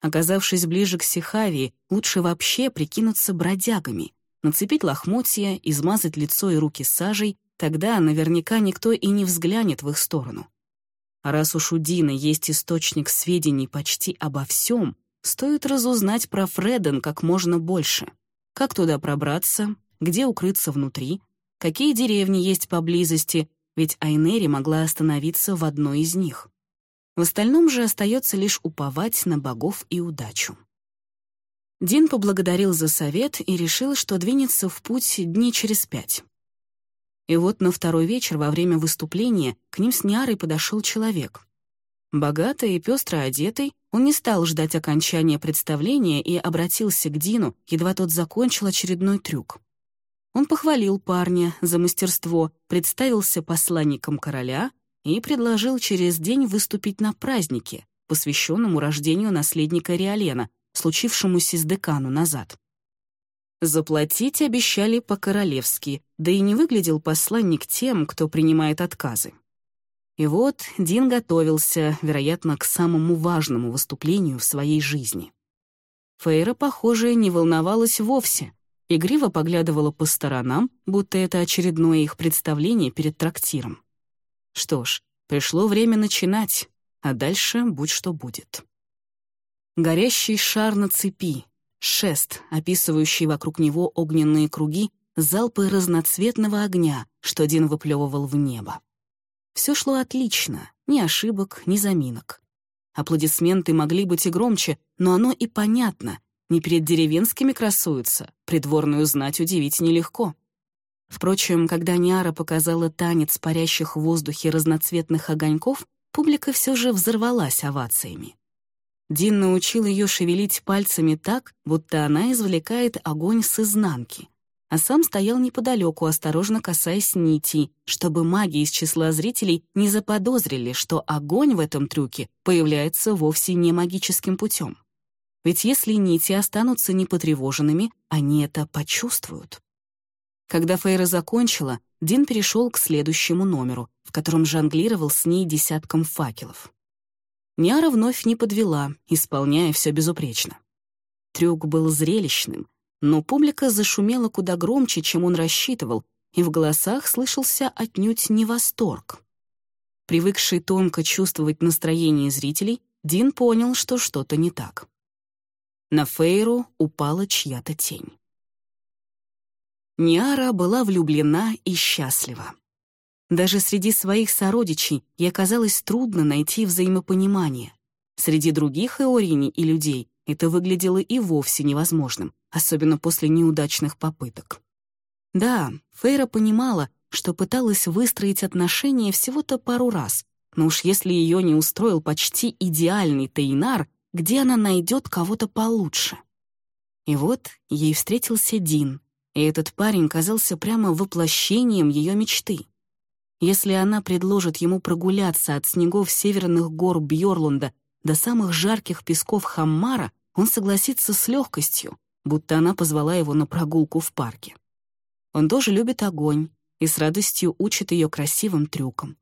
Оказавшись ближе к Сихавии, лучше вообще прикинуться бродягами, нацепить лохмотья, измазать лицо и руки сажей, тогда наверняка никто и не взглянет в их сторону. А раз уж у Дины есть источник сведений почти обо всем, стоит разузнать про Фреден как можно больше. Как туда пробраться, где укрыться внутри, какие деревни есть поблизости, ведь Айнери могла остановиться в одной из них. В остальном же остается лишь уповать на богов и удачу. Дин поблагодарил за совет и решил, что двинется в путь дней через пять. И вот на второй вечер во время выступления к ним с Нярой подошел человек. Богатый и пестро одетый, он не стал ждать окончания представления и обратился к Дину, едва тот закончил очередной трюк. Он похвалил парня за мастерство, представился посланником короля и предложил через день выступить на празднике, посвященному рождению наследника Риолена, случившемуся с декану назад. Заплатить обещали по-королевски, да и не выглядел посланник тем, кто принимает отказы. И вот Дин готовился, вероятно, к самому важному выступлению в своей жизни. Фейра, похоже, не волновалась вовсе. Игриво поглядывала по сторонам, будто это очередное их представление перед трактиром. Что ж, пришло время начинать, а дальше будь что будет. Горящий шар на цепи, шест, описывающий вокруг него огненные круги, залпы разноцветного огня, что один выплевывал в небо. Все шло отлично, ни ошибок, ни заминок. Аплодисменты могли быть и громче, но оно и понятно. Не перед деревенскими красуются, придворную знать удивить нелегко. Впрочем, когда Ниара показала танец парящих в воздухе разноцветных огоньков, публика все же взорвалась овациями. Дин научил ее шевелить пальцами так, будто она извлекает огонь с изнанки, а сам стоял неподалеку, осторожно касаясь нитей, чтобы маги из числа зрителей не заподозрили, что огонь в этом трюке появляется вовсе не магическим путем. Ведь если нити останутся непотревоженными, они это почувствуют. Когда Фейра закончила, Дин перешел к следующему номеру, в котором жонглировал с ней десятком факелов. Няра вновь не подвела, исполняя все безупречно. Трюк был зрелищным, но публика зашумела куда громче, чем он рассчитывал, и в голосах слышался отнюдь не восторг. Привыкший тонко чувствовать настроение зрителей, Дин понял, что что-то не так. На Фейру упала чья-то тень. Ниара была влюблена и счастлива. Даже среди своих сородичей ей оказалось трудно найти взаимопонимание. Среди других Эорини и людей это выглядело и вовсе невозможным, особенно после неудачных попыток. Да, Фейра понимала, что пыталась выстроить отношения всего-то пару раз, но уж если ее не устроил почти идеальный Тейнар, где она найдет кого-то получше? И вот ей встретился Дин, и этот парень казался прямо воплощением ее мечты. Если она предложит ему прогуляться от снегов северных гор Бьорлунда до самых жарких песков Хаммара, он согласится с легкостью, будто она позвала его на прогулку в парке. Он тоже любит огонь и с радостью учит ее красивым трюкам.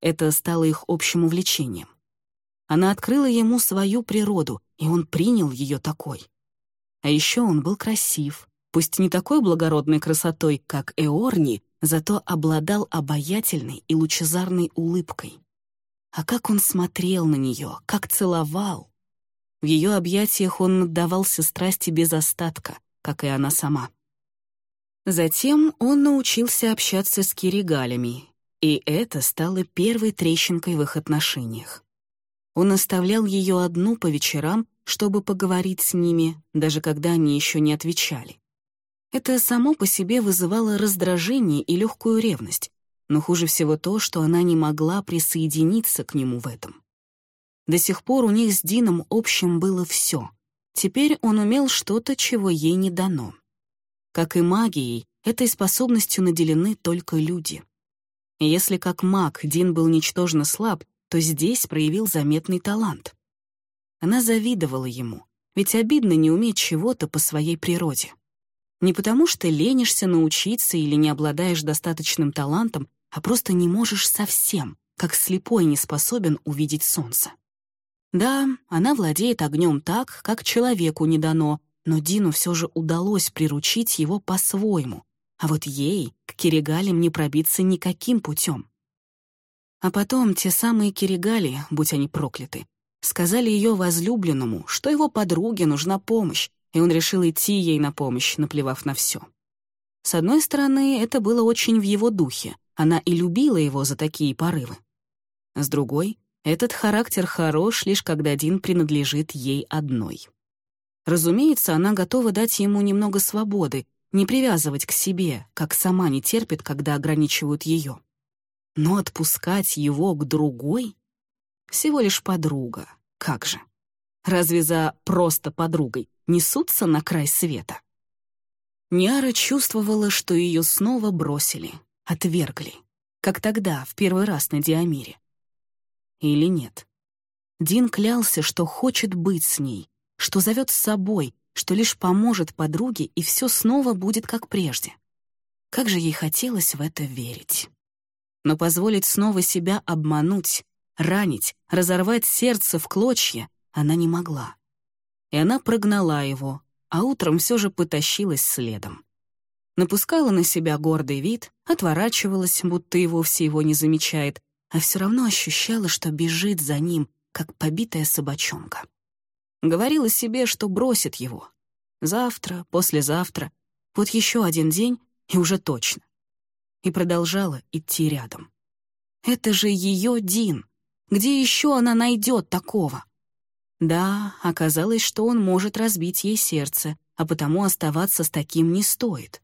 Это стало их общим увлечением. Она открыла ему свою природу, и он принял ее такой. А еще он был красив, пусть не такой благородной красотой, как Эорни, зато обладал обаятельной и лучезарной улыбкой. А как он смотрел на нее, как целовал! В ее объятиях он отдавался страсти без остатка, как и она сама. Затем он научился общаться с киригалями, и это стало первой трещинкой в их отношениях. Он оставлял ее одну по вечерам, чтобы поговорить с ними, даже когда они еще не отвечали. Это само по себе вызывало раздражение и легкую ревность, но хуже всего то, что она не могла присоединиться к нему в этом. До сих пор у них с Дином общим было все. Теперь он умел что-то, чего ей не дано. Как и магией, этой способностью наделены только люди. Если как маг Дин был ничтожно слаб, то здесь проявил заметный талант. Она завидовала ему, ведь обидно не уметь чего-то по своей природе. Не потому что ленишься научиться или не обладаешь достаточным талантом, а просто не можешь совсем, как слепой не способен увидеть солнце. Да, она владеет огнем так, как человеку не дано, но Дину все же удалось приручить его по-своему, а вот ей, к Киригалям, не пробиться никаким путем. А потом те самые Киригали, будь они прокляты, сказали ее возлюбленному, что его подруге нужна помощь, и он решил идти ей на помощь, наплевав на все. С одной стороны, это было очень в его духе, она и любила его за такие порывы. С другой, этот характер хорош лишь когда Дин принадлежит ей одной. Разумеется, она готова дать ему немного свободы, не привязывать к себе, как сама не терпит, когда ограничивают ее. Но отпускать его к другой? Всего лишь подруга. Как же? Разве за просто подругой несутся на край света? Ниара чувствовала, что ее снова бросили, отвергли, как тогда, в первый раз на Диамире. Или нет? Дин клялся, что хочет быть с ней, что зовет с собой, что лишь поможет подруге, и все снова будет как прежде. Как же ей хотелось в это верить. Но позволить снова себя обмануть, ранить, разорвать сердце в клочья она не могла. И она прогнала его, а утром все же потащилась следом. Напускала на себя гордый вид, отворачивалась, будто и вовсе его не замечает, а все равно ощущала, что бежит за ним, как побитая собачонка. Говорила себе, что бросит его. Завтра, послезавтра, вот еще один день, и уже точно. И продолжала идти рядом. Это же ее Дин. Где еще она найдет такого? Да, оказалось, что он может разбить ей сердце, а потому оставаться с таким не стоит.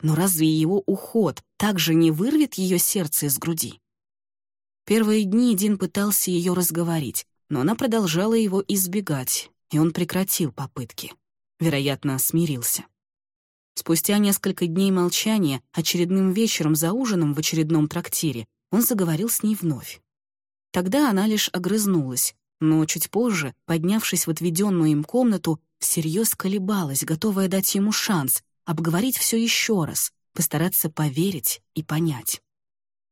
Но разве его уход также не вырвет ее сердце из груди? Первые дни Дин пытался ее разговорить, но она продолжала его избегать, и он прекратил попытки. Вероятно, смирился. Спустя несколько дней молчания, очередным вечером за ужином в очередном трактире, он заговорил с ней вновь. Тогда она лишь огрызнулась, но чуть позже, поднявшись в отведенную им комнату, всерьез колебалась, готовая дать ему шанс, обговорить все еще раз, постараться поверить и понять.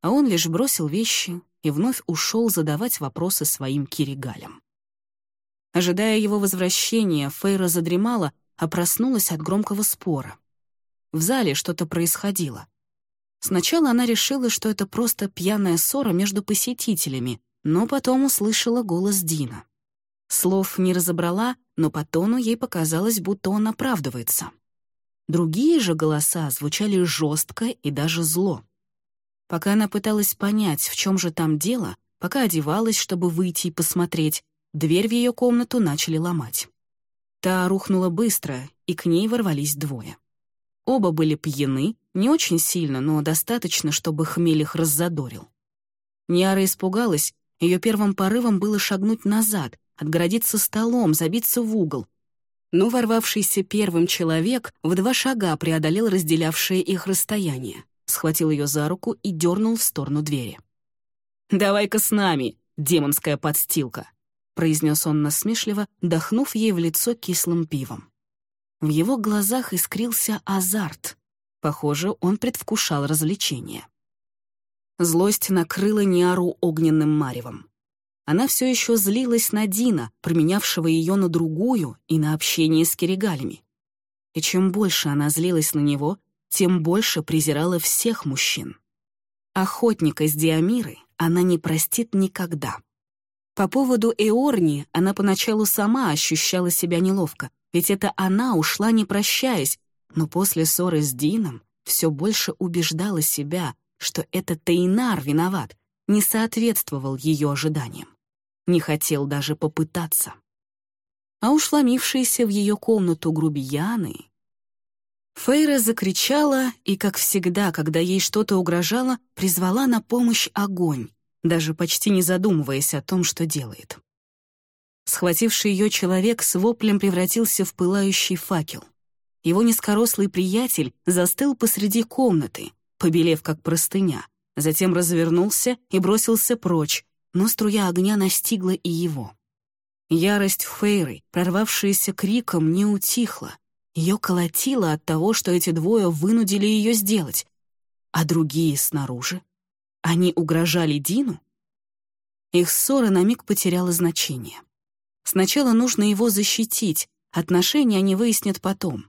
А он лишь бросил вещи и вновь ушел задавать вопросы своим киригалям. Ожидая его возвращения, Фейра задремала, а проснулась от громкого спора. В зале что-то происходило. Сначала она решила, что это просто пьяная ссора между посетителями, но потом услышала голос Дина. Слов не разобрала, но по тону ей показалось, будто он оправдывается. Другие же голоса звучали жестко и даже зло. Пока она пыталась понять, в чем же там дело, пока одевалась, чтобы выйти и посмотреть, Дверь в ее комнату начали ломать. Та рухнула быстро, и к ней ворвались двое. Оба были пьяны, не очень сильно, но достаточно, чтобы хмель их раззадорил. Ниара испугалась, ее первым порывом было шагнуть назад, отгородиться столом, забиться в угол. Но ворвавшийся первым человек в два шага преодолел разделявшее их расстояние, схватил ее за руку и дернул в сторону двери. «Давай-ка с нами, демонская подстилка», произнес он насмешливо, дохнув ей в лицо кислым пивом. В его глазах искрился азарт. Похоже, он предвкушал развлечение. Злость накрыла Ниару огненным маревом. Она все еще злилась на Дина, променявшего ее на другую и на общение с Керегалями. И чем больше она злилась на него, тем больше презирала всех мужчин. Охотника с Диамиры она не простит никогда. По поводу Эорни она поначалу сама ощущала себя неловко, ведь это она ушла, не прощаясь, но после ссоры с Дином все больше убеждала себя, что это Тейнар виноват, не соответствовал ее ожиданиям. Не хотел даже попытаться. А уж вломившиеся в ее комнату грубияны... Фейра закричала и, как всегда, когда ей что-то угрожало, призвала на помощь огонь, даже почти не задумываясь о том, что делает. Схвативший ее человек с воплем превратился в пылающий факел. Его низкорослый приятель застыл посреди комнаты, побелев как простыня, затем развернулся и бросился прочь, но струя огня настигла и его. Ярость Фейры, прорвавшаяся криком, не утихла. Ее колотило от того, что эти двое вынудили ее сделать. А другие снаружи? Они угрожали Дину? Их ссора на миг потеряла значение. Сначала нужно его защитить, отношения они выяснят потом.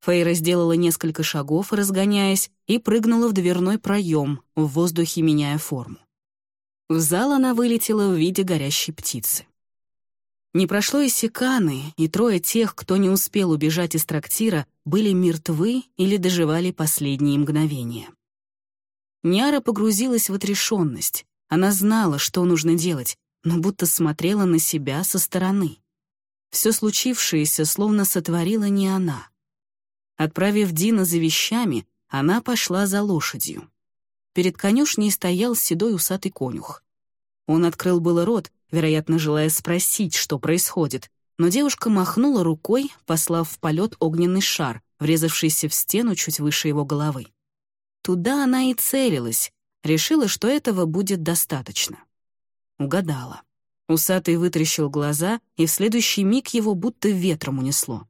Фейра сделала несколько шагов, разгоняясь, и прыгнула в дверной проем, в воздухе меняя форму. В зал она вылетела в виде горящей птицы. Не прошло и секаны, и трое тех, кто не успел убежать из трактира, были мертвы или доживали последние мгновения. Няра погрузилась в отрешенность. Она знала, что нужно делать, но будто смотрела на себя со стороны. Все случившееся словно сотворила не она. Отправив Дина за вещами, она пошла за лошадью. Перед конюшней стоял седой усатый конюх. Он открыл было рот, вероятно, желая спросить, что происходит, но девушка махнула рукой, послав в полет огненный шар, врезавшийся в стену чуть выше его головы. Туда она и целилась, решила, что этого будет достаточно. Угадала. Усатый вытрящил глаза, и в следующий миг его будто ветром унесло.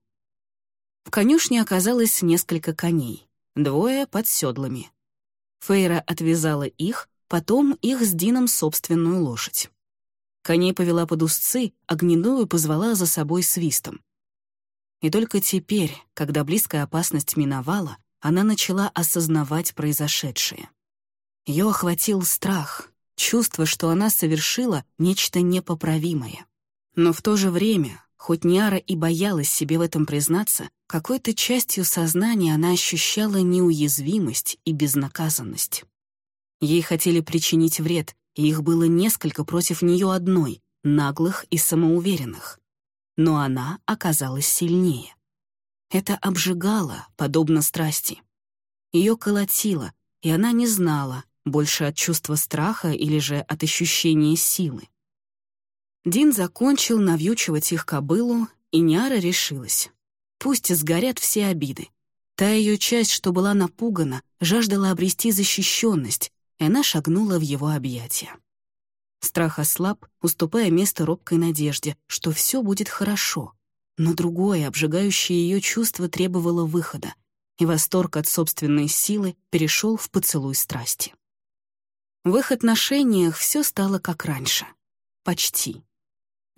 В конюшне оказалось несколько коней, двое под седлами. Фейра отвязала их, потом их с Дином собственную лошадь. Коней повела под узцы, а гнедую позвала за собой свистом. И только теперь, когда близкая опасность миновала, она начала осознавать произошедшее. Ее охватил страх, чувство, что она совершила нечто непоправимое. Но в то же время, хоть Ниара и боялась себе в этом признаться, какой-то частью сознания она ощущала неуязвимость и безнаказанность. Ей хотели причинить вред, и их было несколько против нее одной, наглых и самоуверенных. Но она оказалась сильнее. Это обжигало, подобно страсти. Ее колотило, и она не знала, больше от чувства страха или же от ощущения силы. Дин закончил навьючивать их кобылу, и Ниара решилась. Пусть сгорят все обиды. Та ее часть, что была напугана, жаждала обрести защищенность, и она шагнула в его объятия. Страх ослаб, уступая место робкой надежде, что все будет хорошо, но другое, обжигающее ее чувство, требовало выхода, и восторг от собственной силы перешел в поцелуй страсти. В их отношениях все стало как раньше. Почти.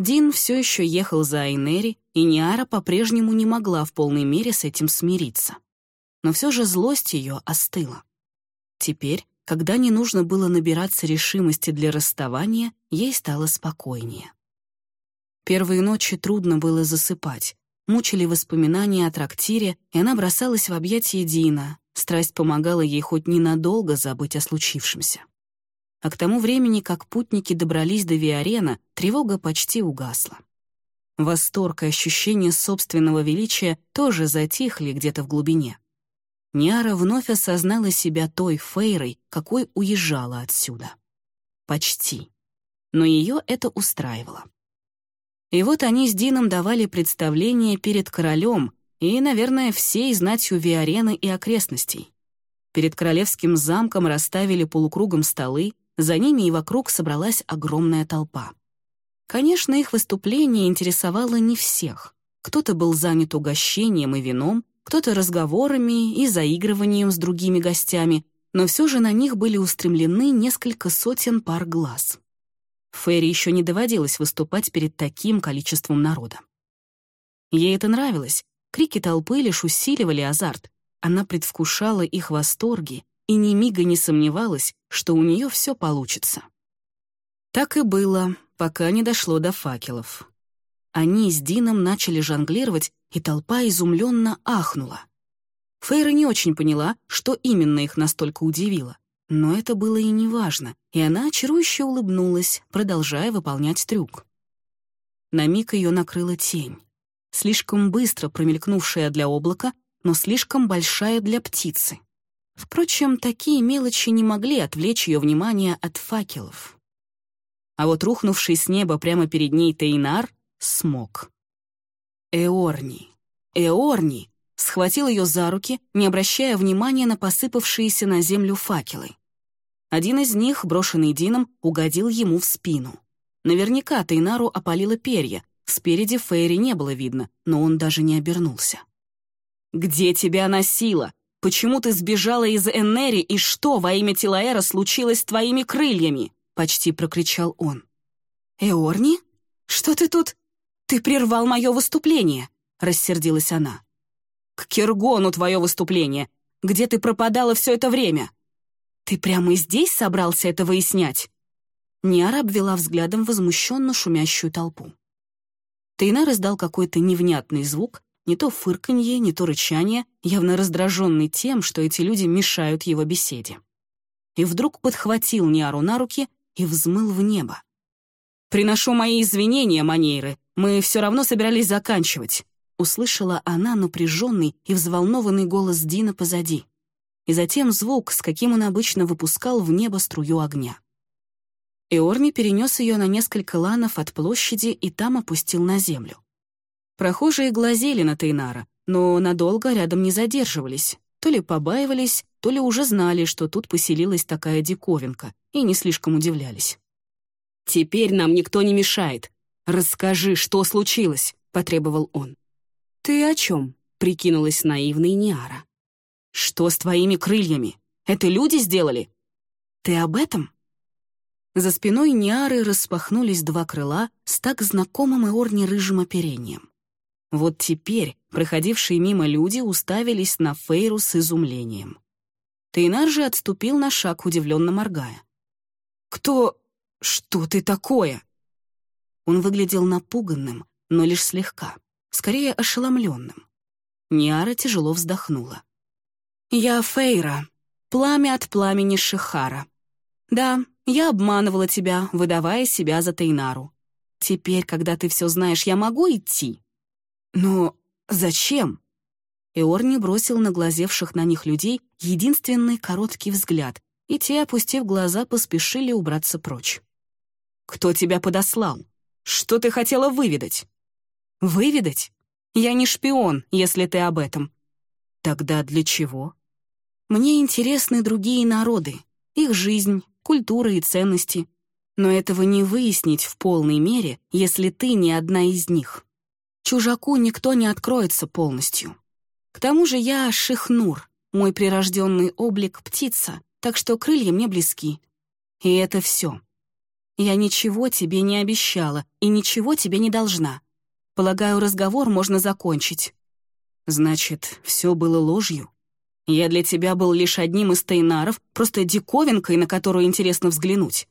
Дин все еще ехал за Айнери, и Ниара по-прежнему не могла в полной мере с этим смириться. Но все же злость ее остыла. Теперь, когда не нужно было набираться решимости для расставания, ей стало спокойнее. Первые ночи трудно было засыпать. Мучили воспоминания о трактире, и она бросалась в объятия Дина. Страсть помогала ей хоть ненадолго забыть о случившемся. А к тому времени, как путники добрались до Виарена, тревога почти угасла. Восторг и ощущение собственного величия тоже затихли где-то в глубине. Ниара вновь осознала себя той Фейрой, какой уезжала отсюда. Почти. Но ее это устраивало. И вот они с Дином давали представление перед королем и, наверное, всей знатью Виарены и окрестностей. Перед королевским замком расставили полукругом столы, за ними и вокруг собралась огромная толпа. Конечно, их выступление интересовало не всех. Кто-то был занят угощением и вином, кто-то разговорами и заигрыванием с другими гостями, но все же на них были устремлены несколько сотен пар глаз. Ферри еще не доводилось выступать перед таким количеством народа. Ей это нравилось, крики толпы лишь усиливали азарт, она предвкушала их восторги и ни мига не сомневалась, что у нее все получится. Так и было, пока не дошло до факелов. Они с Дином начали жонглировать, и толпа изумленно ахнула. Фейра не очень поняла, что именно их настолько удивило. Но это было и неважно, и она очарующе улыбнулась, продолжая выполнять трюк. На миг ее накрыла тень. Слишком быстро промелькнувшая для облака, но слишком большая для птицы. Впрочем, такие мелочи не могли отвлечь ее внимание от факелов. А вот рухнувший с неба прямо перед ней Тейнар смог. Эорни. Эорни схватил ее за руки, не обращая внимания на посыпавшиеся на землю факелы. Один из них, брошенный Дином, угодил ему в спину. Наверняка Тейнару опалило перья, спереди Фейри не было видно, но он даже не обернулся. «Где тебя носила? Почему ты сбежала из Эннери, и что во имя Тилаэра случилось с твоими крыльями?» — почти прокричал он. «Эорни? Что ты тут? Ты прервал мое выступление!» — рассердилась она. «К Киргону твое выступление! Где ты пропадала все это время?» «Ты прямо здесь собрался это выяснять?» Ниара обвела взглядом возмущенно шумящую толпу. Тейнар издал какой-то невнятный звук, не то фырканье, не то рычание, явно раздраженный тем, что эти люди мешают его беседе. И вдруг подхватил Ниару на руки и взмыл в небо. «Приношу мои извинения, Манейры, мы все равно собирались заканчивать», услышала она напряженный и взволнованный голос Дина позади. И затем звук, с каким он обычно выпускал в небо струю огня. Эорни перенес ее на несколько ланов от площади и там опустил на землю. Прохожие глазели на Тейнара, но надолго рядом не задерживались. То ли побаивались, то ли уже знали, что тут поселилась такая диковинка, и не слишком удивлялись. «Теперь нам никто не мешает. Расскажи, что случилось», — потребовал он. «Ты о чем?» — прикинулась наивной Ниара. «Что с твоими крыльями? Это люди сделали?» «Ты об этом?» За спиной Ниары распахнулись два крыла с так знакомым и орни рыжим оперением. Вот теперь проходившие мимо люди уставились на Фейру с изумлением. Тейнар же отступил на шаг, удивленно моргая. «Кто... что ты такое?» Он выглядел напуганным, но лишь слегка, скорее ошеломленным. Ниара тяжело вздохнула. «Я Фейра, пламя от пламени Шихара. Да, я обманывала тебя, выдавая себя за Тейнару. Теперь, когда ты все знаешь, я могу идти?» «Но зачем?» Эорни бросил на глазевших на них людей единственный короткий взгляд, и те, опустив глаза, поспешили убраться прочь. «Кто тебя подослал? Что ты хотела выведать?» «Выведать? Я не шпион, если ты об этом». «Тогда для чего?» «Мне интересны другие народы, их жизнь, культура и ценности. Но этого не выяснить в полной мере, если ты не одна из них». Чужаку никто не откроется полностью. К тому же я Шихнур, мой прирожденный облик — птица, так что крылья мне близки. И это все. Я ничего тебе не обещала и ничего тебе не должна. Полагаю, разговор можно закончить. Значит, все было ложью? Я для тебя был лишь одним из тайнаров, просто диковинкой, на которую интересно взглянуть.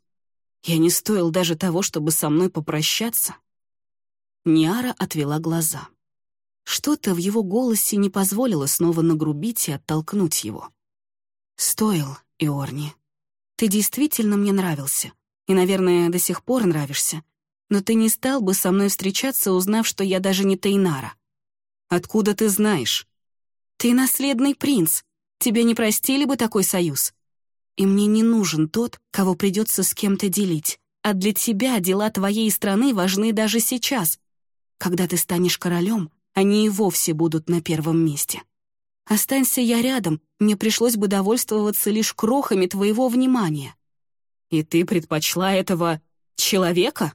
Я не стоил даже того, чтобы со мной попрощаться. Ниара отвела глаза. Что-то в его голосе не позволило снова нагрубить и оттолкнуть его. «Стоил, Иорни. Ты действительно мне нравился. И, наверное, до сих пор нравишься. но ты не стал бы со мной встречаться, узнав, что я даже не Тейнара. Откуда ты знаешь? Ты наследный принц. Тебе не простили бы такой союз. И мне не нужен тот, кого придется с кем-то делить. А для тебя дела твоей страны важны даже сейчас. Когда ты станешь королем, они и вовсе будут на первом месте. Останься я рядом, мне пришлось бы довольствоваться лишь крохами твоего внимания. И ты предпочла этого человека?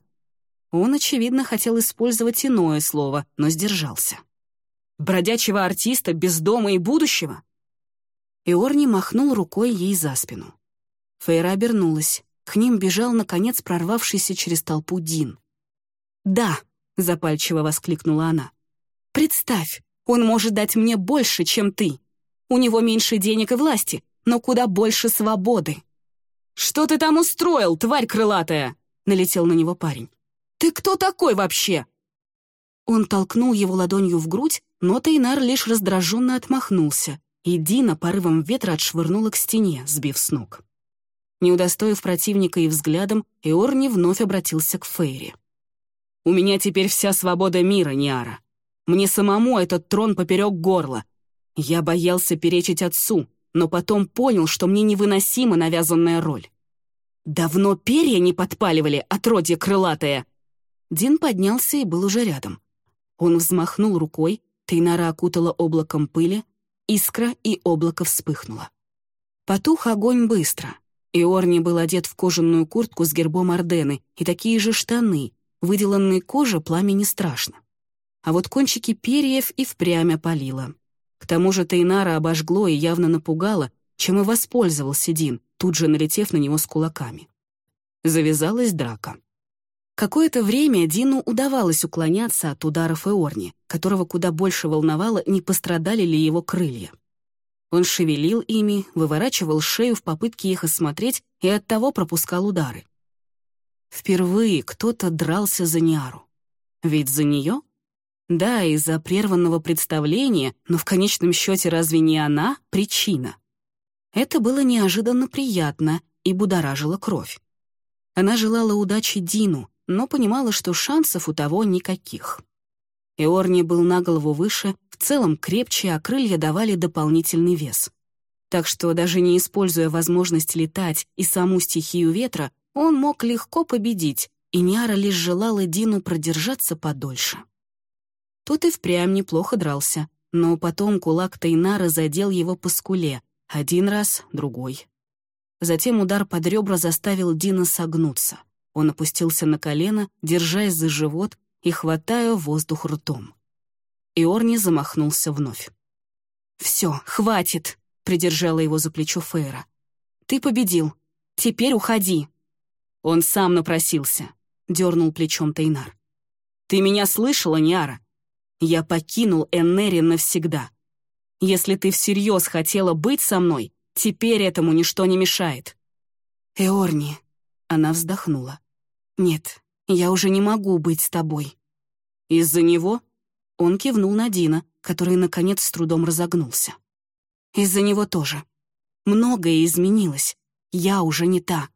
Он, очевидно, хотел использовать иное слово, но сдержался. Бродячего артиста без дома и будущего? Иорни махнул рукой ей за спину. Фейра обернулась. К ним бежал, наконец, прорвавшийся через толпу Дин. «Да», — запальчиво воскликнула она. «Представь, он может дать мне больше, чем ты. У него меньше денег и власти, но куда больше свободы». «Что ты там устроил, тварь крылатая?» — налетел на него парень. «Ты кто такой вообще?» Он толкнул его ладонью в грудь, но Тейнар лишь раздраженно отмахнулся, и Дина порывом ветра отшвырнула к стене, сбив с ног. Не удостоив противника и взглядом, Эорни вновь обратился к Фейри. «У меня теперь вся свобода мира, Ниара. Мне самому этот трон поперек горла. Я боялся перечить отцу, но потом понял, что мне невыносима навязанная роль. Давно перья не подпаливали, отродье крылатое!» Дин поднялся и был уже рядом. Он взмахнул рукой, Тейнара окутала облаком пыли, Искра и облако вспыхнуло. Потух огонь быстро. Иорни был одет в кожаную куртку с гербом Ордены и такие же штаны, выделанные кожа пламени страшно. А вот кончики перьев и впрямь опалило. К тому же Тейнара обожгло и явно напугало, чем и воспользовался Дин, тут же налетев на него с кулаками. Завязалась драка. Какое-то время Дину удавалось уклоняться от ударов Эорни, которого куда больше волновало, не пострадали ли его крылья. Он шевелил ими, выворачивал шею в попытке их осмотреть и оттого пропускал удары. Впервые кто-то дрался за Ниару. Ведь за нее? Да, из-за прерванного представления, но в конечном счете разве не она причина? Это было неожиданно приятно и будоражило кровь. Она желала удачи Дину, но понимала, что шансов у того никаких. Эорни был на голову выше, в целом крепче, а крылья давали дополнительный вес. Так что, даже не используя возможность летать и саму стихию ветра, он мог легко победить, и Ниара лишь желала Дину продержаться подольше. Тот и впрямь неплохо дрался, но потом кулак Тайнара задел его по скуле, один раз, другой. Затем удар под ребра заставил Дина согнуться. Он опустился на колено, держась за живот и хватая воздух ртом. Иорни замахнулся вновь. «Все, хватит!» — придержала его за плечо Фейра. «Ты победил. Теперь уходи!» Он сам напросился, — дернул плечом Тейнар. «Ты меня слышала, Ниара? Я покинул Эннери навсегда. Если ты всерьез хотела быть со мной, теперь этому ничто не мешает». «Эорни», — она вздохнула. «Нет, я уже не могу быть с тобой». «Из-за него?» Он кивнул на Дина, который, наконец, с трудом разогнулся. «Из-за него тоже. Многое изменилось. Я уже не та».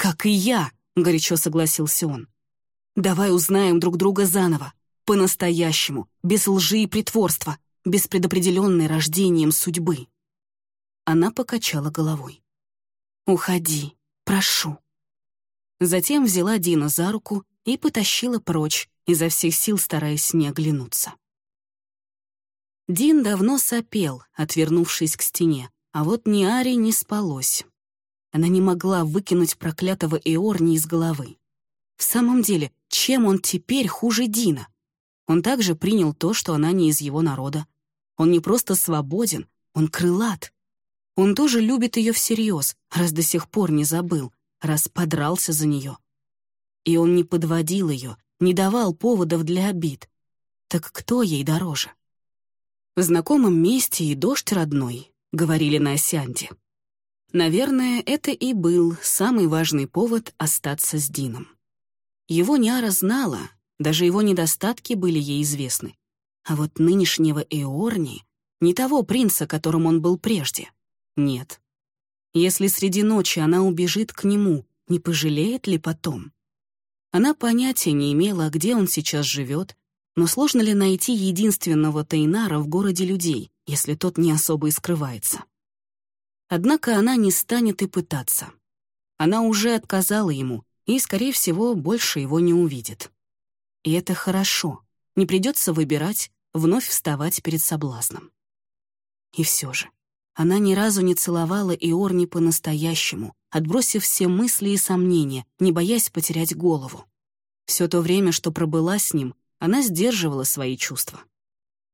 «Как и я», — горячо согласился он. «Давай узнаем друг друга заново, по-настоящему, без лжи и притворства, без предопределенной рождением судьбы». Она покачала головой. «Уходи, прошу». Затем взяла Дина за руку и потащила прочь, изо всех сил стараясь не оглянуться. Дин давно сопел, отвернувшись к стене, а вот Ниаре не спалось. Она не могла выкинуть проклятого Эорни из головы. В самом деле, чем он теперь хуже Дина? Он также принял то, что она не из его народа. Он не просто свободен, он крылат. Он тоже любит ее всерьез, раз до сих пор не забыл, раз подрался за нее. И он не подводил ее, не давал поводов для обид. Так кто ей дороже? В знакомом месте и дождь родной, говорили на Осянде. Наверное, это и был самый важный повод остаться с Дином. Его Няра знала, даже его недостатки были ей известны. А вот нынешнего Эорни, не того принца, которым он был прежде, нет. Если среди ночи она убежит к нему, не пожалеет ли потом? Она понятия не имела, где он сейчас живет, но сложно ли найти единственного Тейнара в городе людей, если тот не особо и скрывается? Однако она не станет и пытаться. Она уже отказала ему и, скорее всего, больше его не увидит. И это хорошо. Не придется выбирать, вновь вставать перед соблазном. И все же, она ни разу не целовала Иорни по-настоящему, отбросив все мысли и сомнения, не боясь потерять голову. Все то время, что пробыла с ним, она сдерживала свои чувства.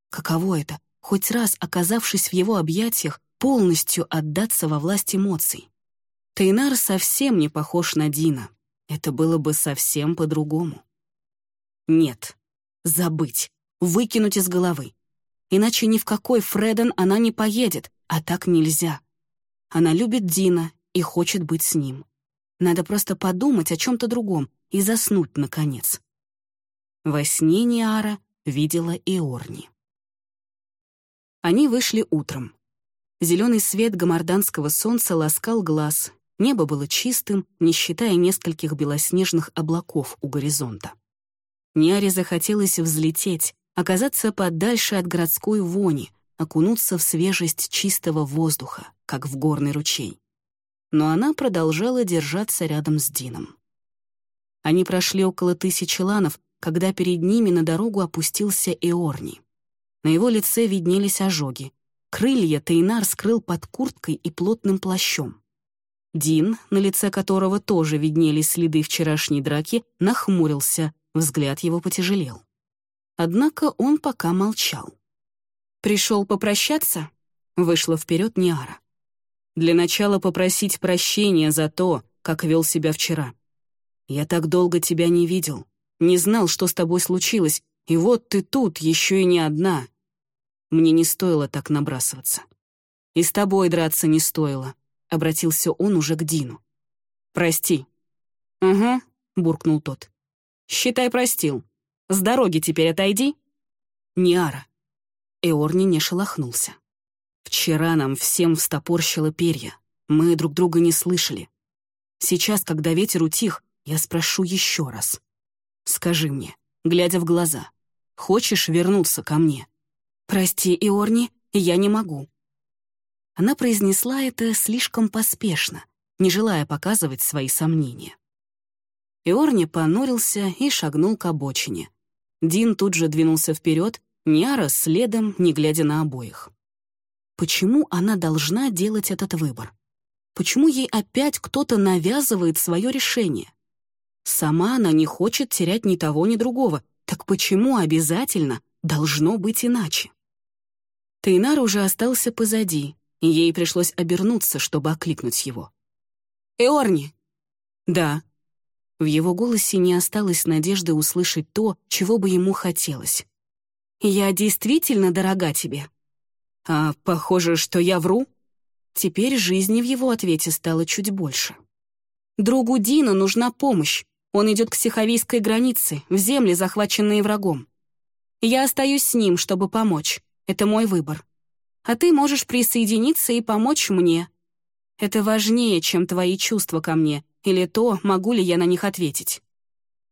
Каково это, хоть раз оказавшись в его объятиях, полностью отдаться во власть эмоций? Тейнар совсем не похож на Дина. Это было бы совсем по-другому. Нет. Забыть. Выкинуть из головы. Иначе ни в какой Фреден она не поедет, а так нельзя. Она любит Дина и хочет быть с ним. Надо просто подумать о чем-то другом и заснуть, наконец. Во сне Ниара видела и Орни. Они вышли утром. Зеленый свет гамарданского солнца ласкал глаз, небо было чистым, не считая нескольких белоснежных облаков у горизонта. Ниаре захотелось взлететь, оказаться подальше от городской вони, окунуться в свежесть чистого воздуха, как в горный ручей. Но она продолжала держаться рядом с Дином. Они прошли около тысячи ланов, когда перед ними на дорогу опустился Эорни. На его лице виднелись ожоги. Крылья Тейнар скрыл под курткой и плотным плащом. Дин, на лице которого тоже виднелись следы вчерашней драки, нахмурился, взгляд его потяжелел. Однако он пока молчал. «Пришел попрощаться?» — вышла вперед Ниара. «Для начала попросить прощения за то, как вел себя вчера. Я так долго тебя не видел, не знал, что с тобой случилось, и вот ты тут, еще и не одна. Мне не стоило так набрасываться. И с тобой драться не стоило», — обратился он уже к Дину. «Прости». «Угу», — буркнул тот. «Считай, простил. С дороги теперь отойди». «Ниара». Эорни не шелохнулся. «Вчера нам всем встопорщило перья. Мы друг друга не слышали. Сейчас, когда ветер утих, я спрошу еще раз. Скажи мне, глядя в глаза, хочешь вернуться ко мне? Прости, Иорни, я не могу. Она произнесла это слишком поспешно, не желая показывать свои сомнения. Иорни понурился и шагнул к обочине. Дин тут же двинулся вперед, Ниара следом, не глядя на обоих. Почему она должна делать этот выбор? Почему ей опять кто-то навязывает свое решение? Сама она не хочет терять ни того, ни другого. Так почему обязательно должно быть иначе? Тейнар уже остался позади, и ей пришлось обернуться, чтобы окликнуть его. «Эорни!» «Да». В его голосе не осталось надежды услышать то, чего бы ему хотелось. «Я действительно дорога тебе». «А похоже, что я вру?» Теперь жизни в его ответе стало чуть больше. «Другу Дина нужна помощь. Он идет к Сиховийской границе, в земли, захваченные врагом. Я остаюсь с ним, чтобы помочь. Это мой выбор. А ты можешь присоединиться и помочь мне. Это важнее, чем твои чувства ко мне, или то, могу ли я на них ответить.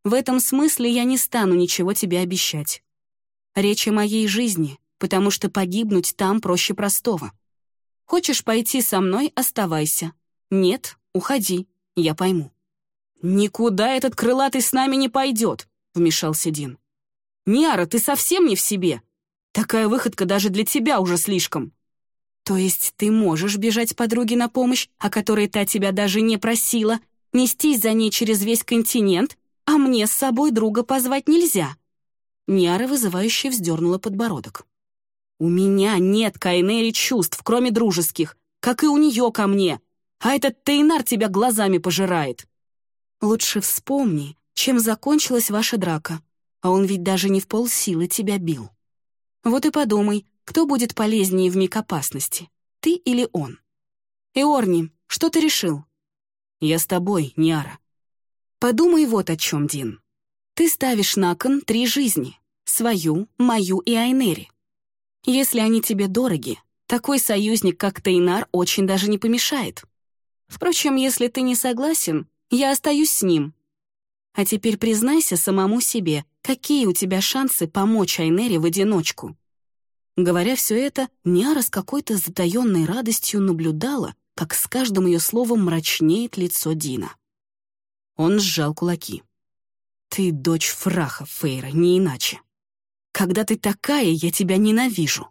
В этом смысле я не стану ничего тебе обещать. Речь о моей жизни, потому что погибнуть там проще простого. Хочешь пойти со мной — оставайся. Нет — уходи, я пойму. «Никуда этот крылатый с нами не пойдет», — вмешался Дин. «Ниара, ты совсем не в себе. Такая выходка даже для тебя уже слишком». «То есть ты можешь бежать подруге на помощь, о которой та тебя даже не просила, нестись за ней через весь континент, а мне с собой друга позвать нельзя?» Ниара вызывающе вздернула подбородок. «У меня нет Кайнери чувств, кроме дружеских, как и у нее ко мне, а этот Тейнар тебя глазами пожирает». Лучше вспомни, чем закончилась ваша драка, а он ведь даже не в полсилы тебя бил. Вот и подумай, кто будет полезнее в миг опасности, ты или он. Эорни, что ты решил? Я с тобой, Ниара. Подумай вот о чем, Дин. Ты ставишь на кон три жизни — свою, мою и Айнери. Если они тебе дороги, такой союзник, как Тейнар, очень даже не помешает. Впрочем, если ты не согласен, я остаюсь с ним». А теперь признайся самому себе, какие у тебя шансы помочь Айнере в одиночку. Говоря все это, Ниара с какой-то затаенной радостью наблюдала, как с каждым ее словом мрачнеет лицо Дина. Он сжал кулаки. «Ты дочь Фраха, Фейра, не иначе. Когда ты такая, я тебя ненавижу.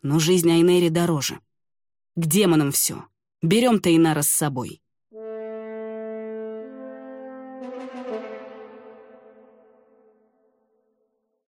Но жизнь Айнери дороже. К демонам все. Берем Тейнара с собой».